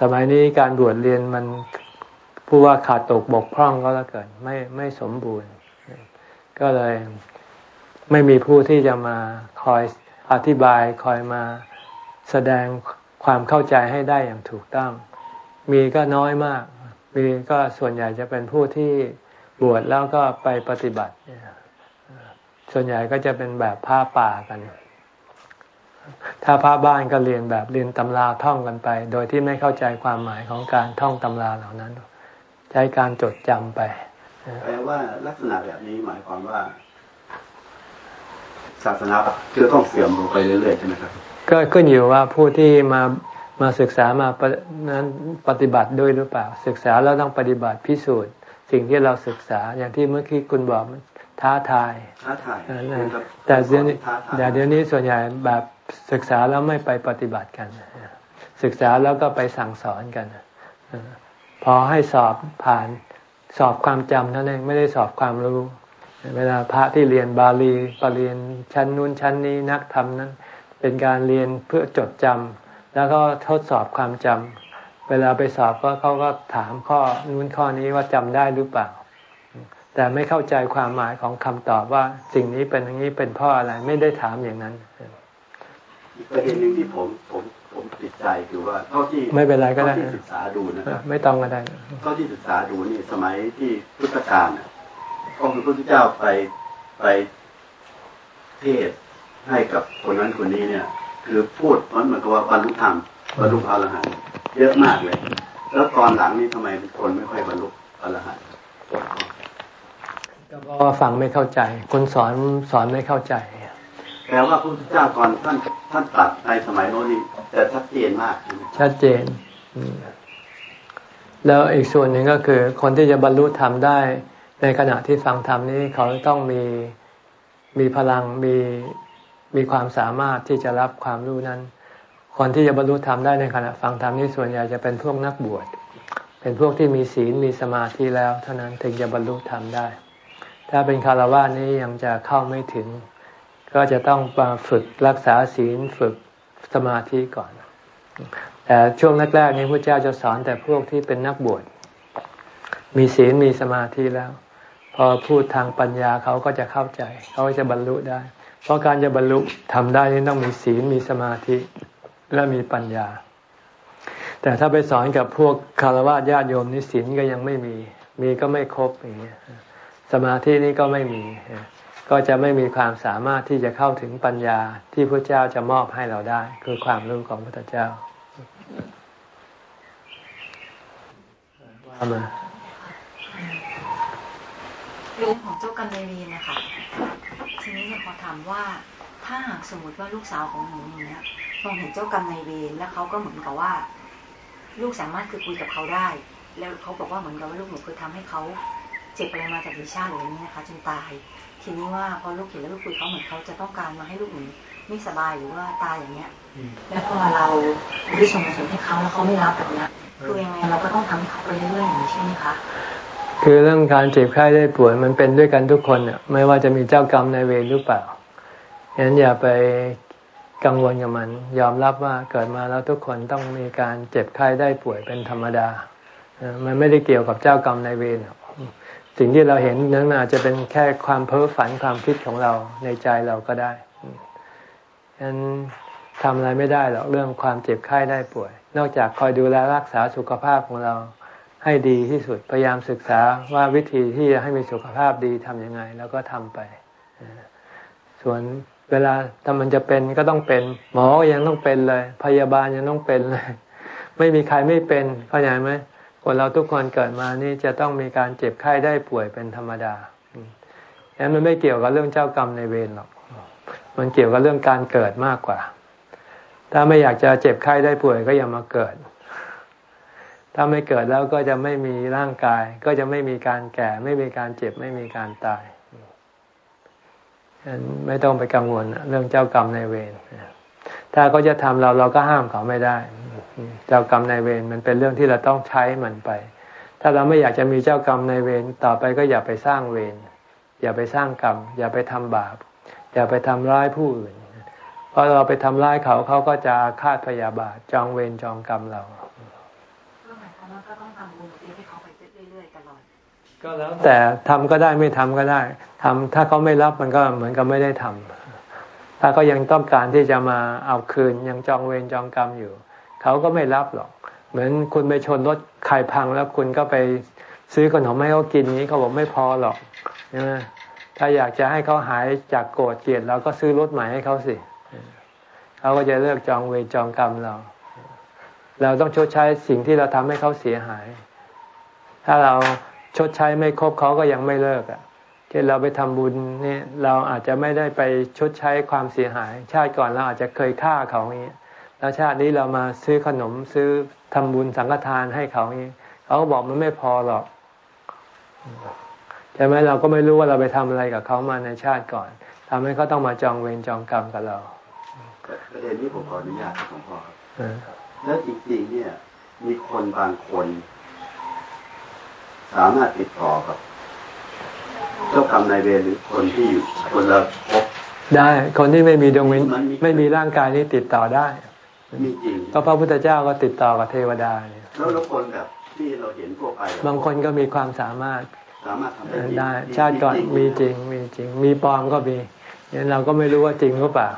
สมัยนี้การบวชเรียนมัน ผู้ว่าขาดตกบกพร่องก็แล้วเกิดไม่ไม่สมบูรณ์ ก็เลยไม่มีผู้ที่จะมาคอยอธิบายคอยมาแสดงความเข้าใจให้ได้อย่างถูกต้อง มีก็น้อยมาก มีก็ส่วนใหญ่จะเป็นผู้ที่บวชแล้วก็ไปปฏิบัติ ส่วนใหญ่ก็จะเป็นแบบผ้าป่ากัน ถ้าพระบ้านก็เรียนแบบเรียนตำราท่องกันไป โดยที่ไม่เข้าใจความหมายของการท่องตำราเหล่านั้น ใช้การจดจำไปแปลว่าลักษณะแบบนี้หมายความว่า ศาสนาจะต้องเสื่อมลงไปเรื่อยๆใช่ไหมครับ ก็ขึ้นอยู่ว่าผู้ที่มามาศึกษามานั้นปฏิบัติด้วยหรือเปล่า ศึกษาแล้วต้องปฏิบัติพิสูจน์ สิ่งที่เราศึกษาอย่างที่เมื่อกี้คุณบอกท้าทายท้าทายแต่เดี๋ยวนี้แต่เดี๋ยวนี้ส่วนใหญ่แบบศึกษาแล้วไม่ไปปฏิบัติกัน ศึกษาแล้วก็ไปสั่งสอนกัน พอให้สอบผ่านสอบความจำนั้นเองไม่ได้สอบความรู้ เวลาพระที่เรียนบาลีปร,รียนชั้นนู้นชั้นนี้นักธรรมนั้น เป็นการเรียนเพื่อจดจำแล้วก็ทดสอบความจำเวลาไปสอบก็เขาก็ถามข้อนู้นข้อนี้ว่าจำได้หรือเปล่า แต่ไม่เข้าใจความหมายของคำตอบว่าสิ่งนี้เป็นอย่างนี้เป็นเพราะอะไรไม่ได้ถามอย่างนั้น ประเด็นหนึ่งที่ผมผม ผมติดใจคือว่าเท่าที่ไม่เป็นไรก็ได้ศึกษาดูนะครับไม่ต้องก็ได้เท่าที่ศึกษาดูนี่สมัยที่พุทธกาลองค์พระพุทธเจ้าไปไปเทศให้กับคนนั้นคนนี้เนี่ย คือพูดมันเหมือนกับว่าบรรลุธรรมบรรลุอรหันต์เยอะมากเลย แล้วตอนหลังนี่ทำไมคนไม่ค่อยบรรลุอรหันต์ก็เพราะว่าฟังไม่เข้าใจ คนสอนสอนไม่เข้าใจ แปลว่าพระพุทธเจ้าก่อนท่านท่านตัดในสมัยโน้นนี่จะชัดเจนมาก ชัดเจน แล้วอีกส่วนหนึ่งก็คือ คนที่จะบรรลุธรรมได้ ในขณะที่ฟังธรรมนี้เขาต้องมีมีพลังมีมีความสามารถที่จะรับความรู้นั้น คนที่จะบรรลุธรรมได้ในขณะฟังธรรมนี้ส่วนใหญ่จะเป็นพวกนักบวชเป็นพวกที่มีศีลมีสมาธิแล้ว เท่านั้นถึงจะบรรลุธรรมได้ ถ้าเป็นคารวะนี้ยังจะเข้าไม่ถึง ก็จะต้องมาฝึกรักษาศีลฝึกสมาธิก่อน แต่ช่วงแรกๆนี้พระเจ้าจะสอนแต่พวกที่เป็นนักบวช มีศีลมีสมาธิแล้ว พอพูดทางปัญญาเขาก็จะเข้าใจ เขาจะบรรลุได้ เพราะการจะบรรลุทำได้นี่ต้องมีศีลมีสมาธิและมีปัญญา แต่ถ้าไปสอนกับพวกคารวะญาติโยมนี่ศีลก็ยังไม่มี มีก็ไม่ครบอย่างเงี้ยสมาธินี่ก็ไม่มี ก็จะไม่มีความสามารถที่จะเข้าถึงปัญญาที่พระเจ้าจะมอบให้เราได้ คือความรู้ของพระเจ้าว่ามารื่องของเจ้ากรรมนายเวรนะคะทีนี้เนี่ยขอถามว่า ถ้าหากสมมติว่าลูกสาวของหนูเนี้ยมองเห็นเจ้ากรรมนายเวรแล้วเขาก็เหมือนกับว่า ลูกสามารถคือคุยกับเขาได้ แล้วเขาบอกว่าเหมือนกับว่าลูกหนูเคยทำให้เขาเจ็บอะไรมาจากวิชาหรืออย่างนี้นะคะจนตาย ทีนี้ว่าพอลูกเห็นแล้วลูกคุยเขาเหมือนเขาจะต้องการมาให้ลูกหนูไม่สบายหรือว่าตายอย่างเงี้ย แล้วพอเราดิส่งส่วนให้เขาแล้วเขาไม่รับแบบนี้คือยังไงเราก็ต้องทำให้เขาไปเรื่อยๆอย่างนี้ใช่ไหมคะคือเรื่องการเจ็บไข้ได้ป่วยมันเป็นด้วยกันทุกคนเนี่ยไม่ว่าจะมีเจ้ากรรมในเวรหรือเปล่าฉะนั้นอย่าไปกังวลกับมัน ยอมรับว่าเกิดมาแล้วทุกคนต้องมีการเจ็บไข้ได้ป่วยเป็นธรรมดา มันไม่ได้เกี่ยวกับเจ้ากรรมในเวร สิ่งที่เราเห็นนั้นอาจจะเป็นแค่ความเพ้อฝันความคิดของเราในใจเราก็ได้ฉะนั้นทำอะไรไม่ได้หรอกเรื่องความเจ็บไข้ได้ป่วย นอกจากคอยดูแลรักษาสุขภาพของเราให้ดีที่สุด พยายามศึกษาว่าวิธีที่จะให้มีสุขภาพดีทำยังไง แล้วก็ทำไป ส่วนเวลาถ้ามันจะเป็นก็ต้องเป็น หมอยังต้องเป็นเลย พยาบาลยังต้องเป็นเลย ไม่มีใครไม่เป็นเข้าใจไหม คนเราทุกคนเกิดมานี่จะต้องมีการเจ็บไข้ได้ป่วยเป็นธรรมดาดังนั้นมันไม่เกี่ยวกับเรื่องเจ้ากรรมในเวรหรอก มันเกี่ยวกับเรื่องการเกิดมากกว่า ถ้าไม่อยากจะเจ็บไข้ได้ป่วยก็อย่ามาเกิด ถ้าไม่เกิดแล้วก็จะไม่มีร่างกาย ก็จะไม่มีการแก่ ไม่มีการเจ็บ ไม่มีการตาย ไม่ต้องไปกังวลเรื่องเจ้ากรรมในเวร ถ้าเขาจะทำเราเราก็ห้ามเขาไม่ได้ เจ้ากรรมนายเวรมันเป็นเรื่องที่เราต้องใช้มันไป ถ้าเราไม่อยากจะมีเจ้ากรรมนายเวรต่อไปก็อย่าไปสร้างเวรอย่าไปสร้างกรรม อย่าไปทำบาป อย่าไปทำร้ายผู้อื่น เพราะเราไปทำร้ายเขาเขาก็จะคาดพยาบาทจองเวรจองกรรมเราก็แล้วแต่ทำก็ได้ไม่ทำก็ได้ทำถ้าเขาไม่รับมันก็เหมือนกับไม่ได้ทำถ้าเขายังต้องการที่จะมาเอาคืนยังจองเวรจองกรรมอยู่ เขาก็ไม่รับหรอก เหมือนคุณไปชนรถใครพังแล้วคุณก็ไปซื้อขนมให้เขากินนี้เขาบอกไม่พอหรอกใช่ไหมถ้าอยากจะให้เขาหายจากโกรธเกลียดเราก็ซื้อรถใหม่ให้เขาสิเขาก็จะเลิกจองเวรจองกรรมเรา เราต้องชดใช้สิ่งที่เราทำให้เขาเสียหาย ถ้าเราชดใช้ไม่ครบเขาก็ยังไม่เลิกอะเช่นเราไปทำบุญนี่เราอาจจะไม่ได้ไปชดใช้ความเสียหาย ชาติก่อนเราอาจจะเคยฆ่าเขาอย่างนี้ แล้วชาตินี้เรามาซื้อขนมซื้อทำบุญสังฆทานให้เขาเองเขาก็บอกมันไม่พอหรอกจช่ไหมเราก็ไม่รู้ว่าเราไปทำอะไรกับเขามาในชาติก่อนทำให้เขาต้องมาจองเวรจองกรรมกับเราประเด็นนี้ผมขออนุญาตครับหลวงพ่อครับแล้วจริงๆเนี่ย มีคนบางคน สามารถติดต่อกับเจ้ากรรมนายเวรหรือคนที่อยู่คนละพบได้ คนที่ไม่มีดวงวิญไม่มีร่างกายนี้ติดต่อได้ มีจริงก็พระพุทธเจ้าก็ติดต่อกับเทวดาเนี่ยแล้วคนแบบที่เราเห็นทั่วไป บางคนก็มีความสามารถสามารถทำได้ชาติก่อนมีจริงมีจริง มีปลอมก็มีเนี่ยเราก็ไม่รู้ว่าจริงหรือเปล่า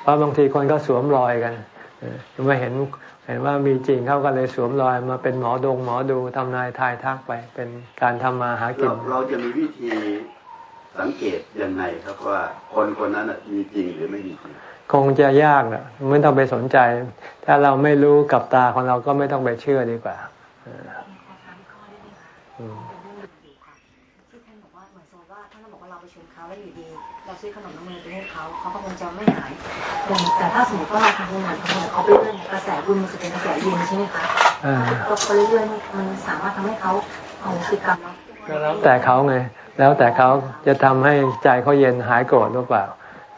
เพราะบางทีคนก็สวมรอยกันมาเห็นเห็นว่ามีจริงเขาก็เลยสวมรอยมาเป็นหมอดงหมอดูทำนายทายทักไป เป็นการทำมาหากินเราจะมีวิธีสังเกตยังไงครับว่าคนคนนั้นมีจริงหรือไม่มีจริง คงจะยากนะไม่ต้องไปสนใจ ถ้าเราไม่รู้กับตาของเราก็ไม่ต้องไปเชื่อดีกว่าเราซื้อขนมน้ำมือไปให้เขาเขาก็คงจะไม่หาย แต่ถ้าสมมติว่าเราทำบุญหานทำบุญเขาไปเรื่อยกระแสบุญมันจะเป็นกระแสเย็นใช่ไหมคะก็ไปเรื่อยมันสามารถทำให้เขาเอาสิกรรมแล้วแต่เขาไง แล้วแต่เขาจะทำให้ใจเขาเย็นหายโกรธหรือเปล่า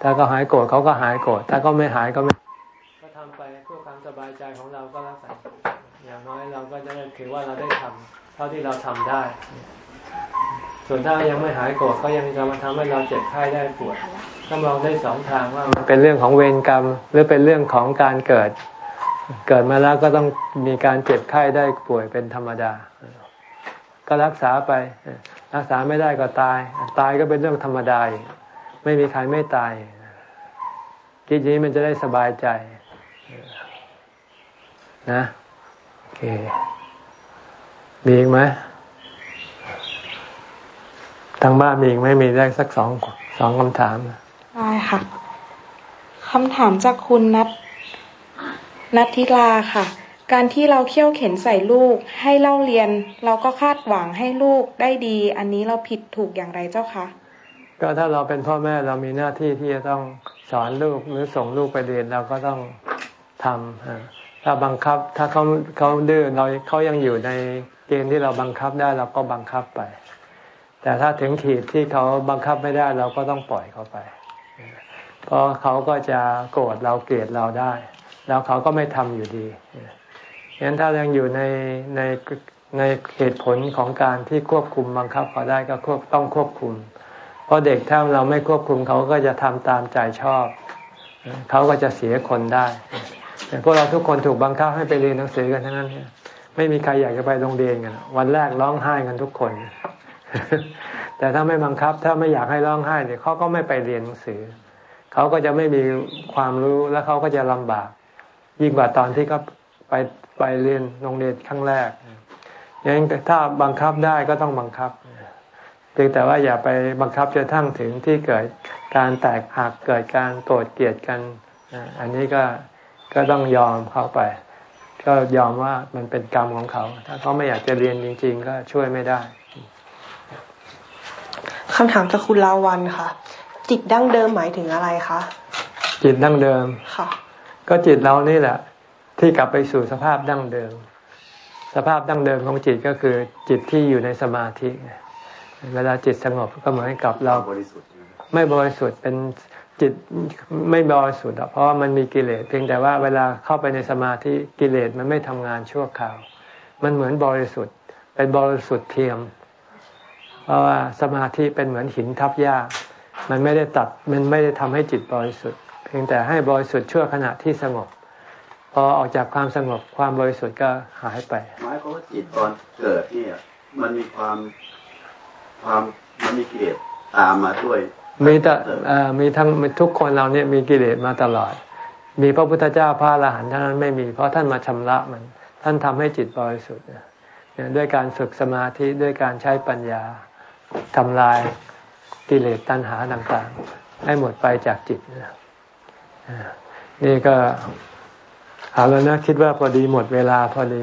ถ้าเขาหายโกรธเขาก็หายโกรธถ้าเขาไม่หายก็ไม่ก็ทำไปเพื่อความสบายใจของเราก็แล้วกันอย่างน้อยเราก็จะถือว่าเราได้ทำเท่าที่เราทำได้ ส่วนถ้ายังไม่หายโกรธก็ยังจะมาทำให้เราเจ็บไข้ได้ปวดก็มองได้สองทางว่ามันเป็นเรื่องของเวรกรรม หรือเป็นเรื่องของการเกิด เกิดมาแล้วก็ต้องมีการเจ็บไข้ได้ป่วยเป็นธรรมดา ก็รักษาไป รักษาไม่ได้ก็ตาย ตายก็เป็นเรื่องธรรมดา ไม่มีใครไม่ตาย คิดอย่างนี้มันจะได้สบายใจ นะโอเคมีอีกไหมทางบ้านมีอีกไม่มีได้สักสองสองคำถามได้ค่ะคำถามจากคุณนัทนัทธิลาค่ะ การที่เราเขี่ยวเข็นใส่ลูก ให้เล่าเรียน เราก็คาดหวังให้ลูกได้ดี อันนี้เราผิดถูกอย่างไรเจ้าคะ ก็ถ้าเราเป็นพ่อแม่เรามีหน้าที่ที่จะต้องสอนลูกหรือส่งลูกไปเรียนเราก็ต้องทำถ้าบังคับถ้าเขาเขาดื้อเราเขายังอยู่ในเกณฑ์ที่เราบังคับได้เราก็บังคับไป แต่ถ้าถึงขีดที่เขาบังคับไม่ได้เราก็ต้องปล่อยเขาไป เพราะเขาก็จะโกรธเราเกลียดเราได้ แล้วเขาก็ไม่ทำอยู่ดีฉะนั้นถ้ายังอยู่ในในในเหตุผลของการที่ควบคุมบังคับเขาได้ก็ควบต้องควบคุม เพราะเด็กถ้าเราไม่ควบคุมเขาก็จะทำตามใจชอบ เขาก็จะเสียคนได้พวกเราทุกคนถูกบังคับให้ไปเรียนหนังสือกันทั้งนั้นไม่มีใครอยากจะไปโรงเรียนกันวันแรกร้องไห้กันทุกคน แต่ถ้าไม่บังคับ ถ้าไม่อยากให้ร้องไห้เนี่ยเขาก็ไม่ไปเรียนหนังสือ เขาก็จะไม่มีความรู้แล้วเขาก็จะลำบาก ยิ่งกว่าตอนที่เขาไปไปเรียนโรงเรียนครั้งแรกยังถ้าบังคับได้ก็ต้องบังคับ พียงแต่ว่าอย่าไปบังคับจะทั้งถึงที่เกิดการแตกหักเกิดการโกรธเกลียดกันอันนี้ก็ก็ต้องยอมเข้าไป ก็ยอมว่ามันเป็นกรรมของเขา ถ้าเขาไม่อยากจะเรียนจริง ๆ ก็ช่วยไม่ได้คำถามจากคุณลาวันค่ะ จิตดั้งเดิมหมายถึงอะไรคะจิตดั้งเดิมค่ะ ก็จิตเรานี่แหละ ที่กลับไปสู่สภาพดั้งเดิม สภาพดั้งเดิมของจิตก็คือจิตที่อยู่ในสมาธิ เวลาจิตสงบก็เหมือนกับเราไม่บริสุทธิ์เป็นจิตไม่บริสุทธิ์เพราะว่ามันมีกิเลสเพียงแต่ว่าเวลาเข้าไปในสมาธิกิเลสมันไม่ทำงานชั่วคราว มันเหมือนบริสุทธิ์ เป็นบริสุทธิ์เทียม เพราะว่าสมาธิเป็นเหมือนหินทับหญ้ามันไม่ได้ตัดมันไม่ได้ทำให้จิตบริสุทธิ์ เพียงแต่ให้บริสุทธิ์ชั่วขณะที่สงบ พอออกจากความสงบความบริสุทธิ์ก็หายไปหมายความว่าจิตตอนเกิดเนี่ยมันมีความ ความมันมีกิเลสตามมาด้วย มีแต่มีทั้งทุกคนเราเนี่ยมีกิเลสมาตลอด มีพระพุทธเจ้าพระอรหันต์ท่านนั้นไม่มี เพราะท่านมาชำระมัน ท่านทำให้จิตบริสุทธิ์ด้วยการฝึกสมาธิด้วยการใช้ปัญญาทำลายกิเลสตัณหาต่างๆ ให้หมดไปจากจิตนี่ก็เอาแล้วนะคิดว่าพอดีหมดเวลาพอดี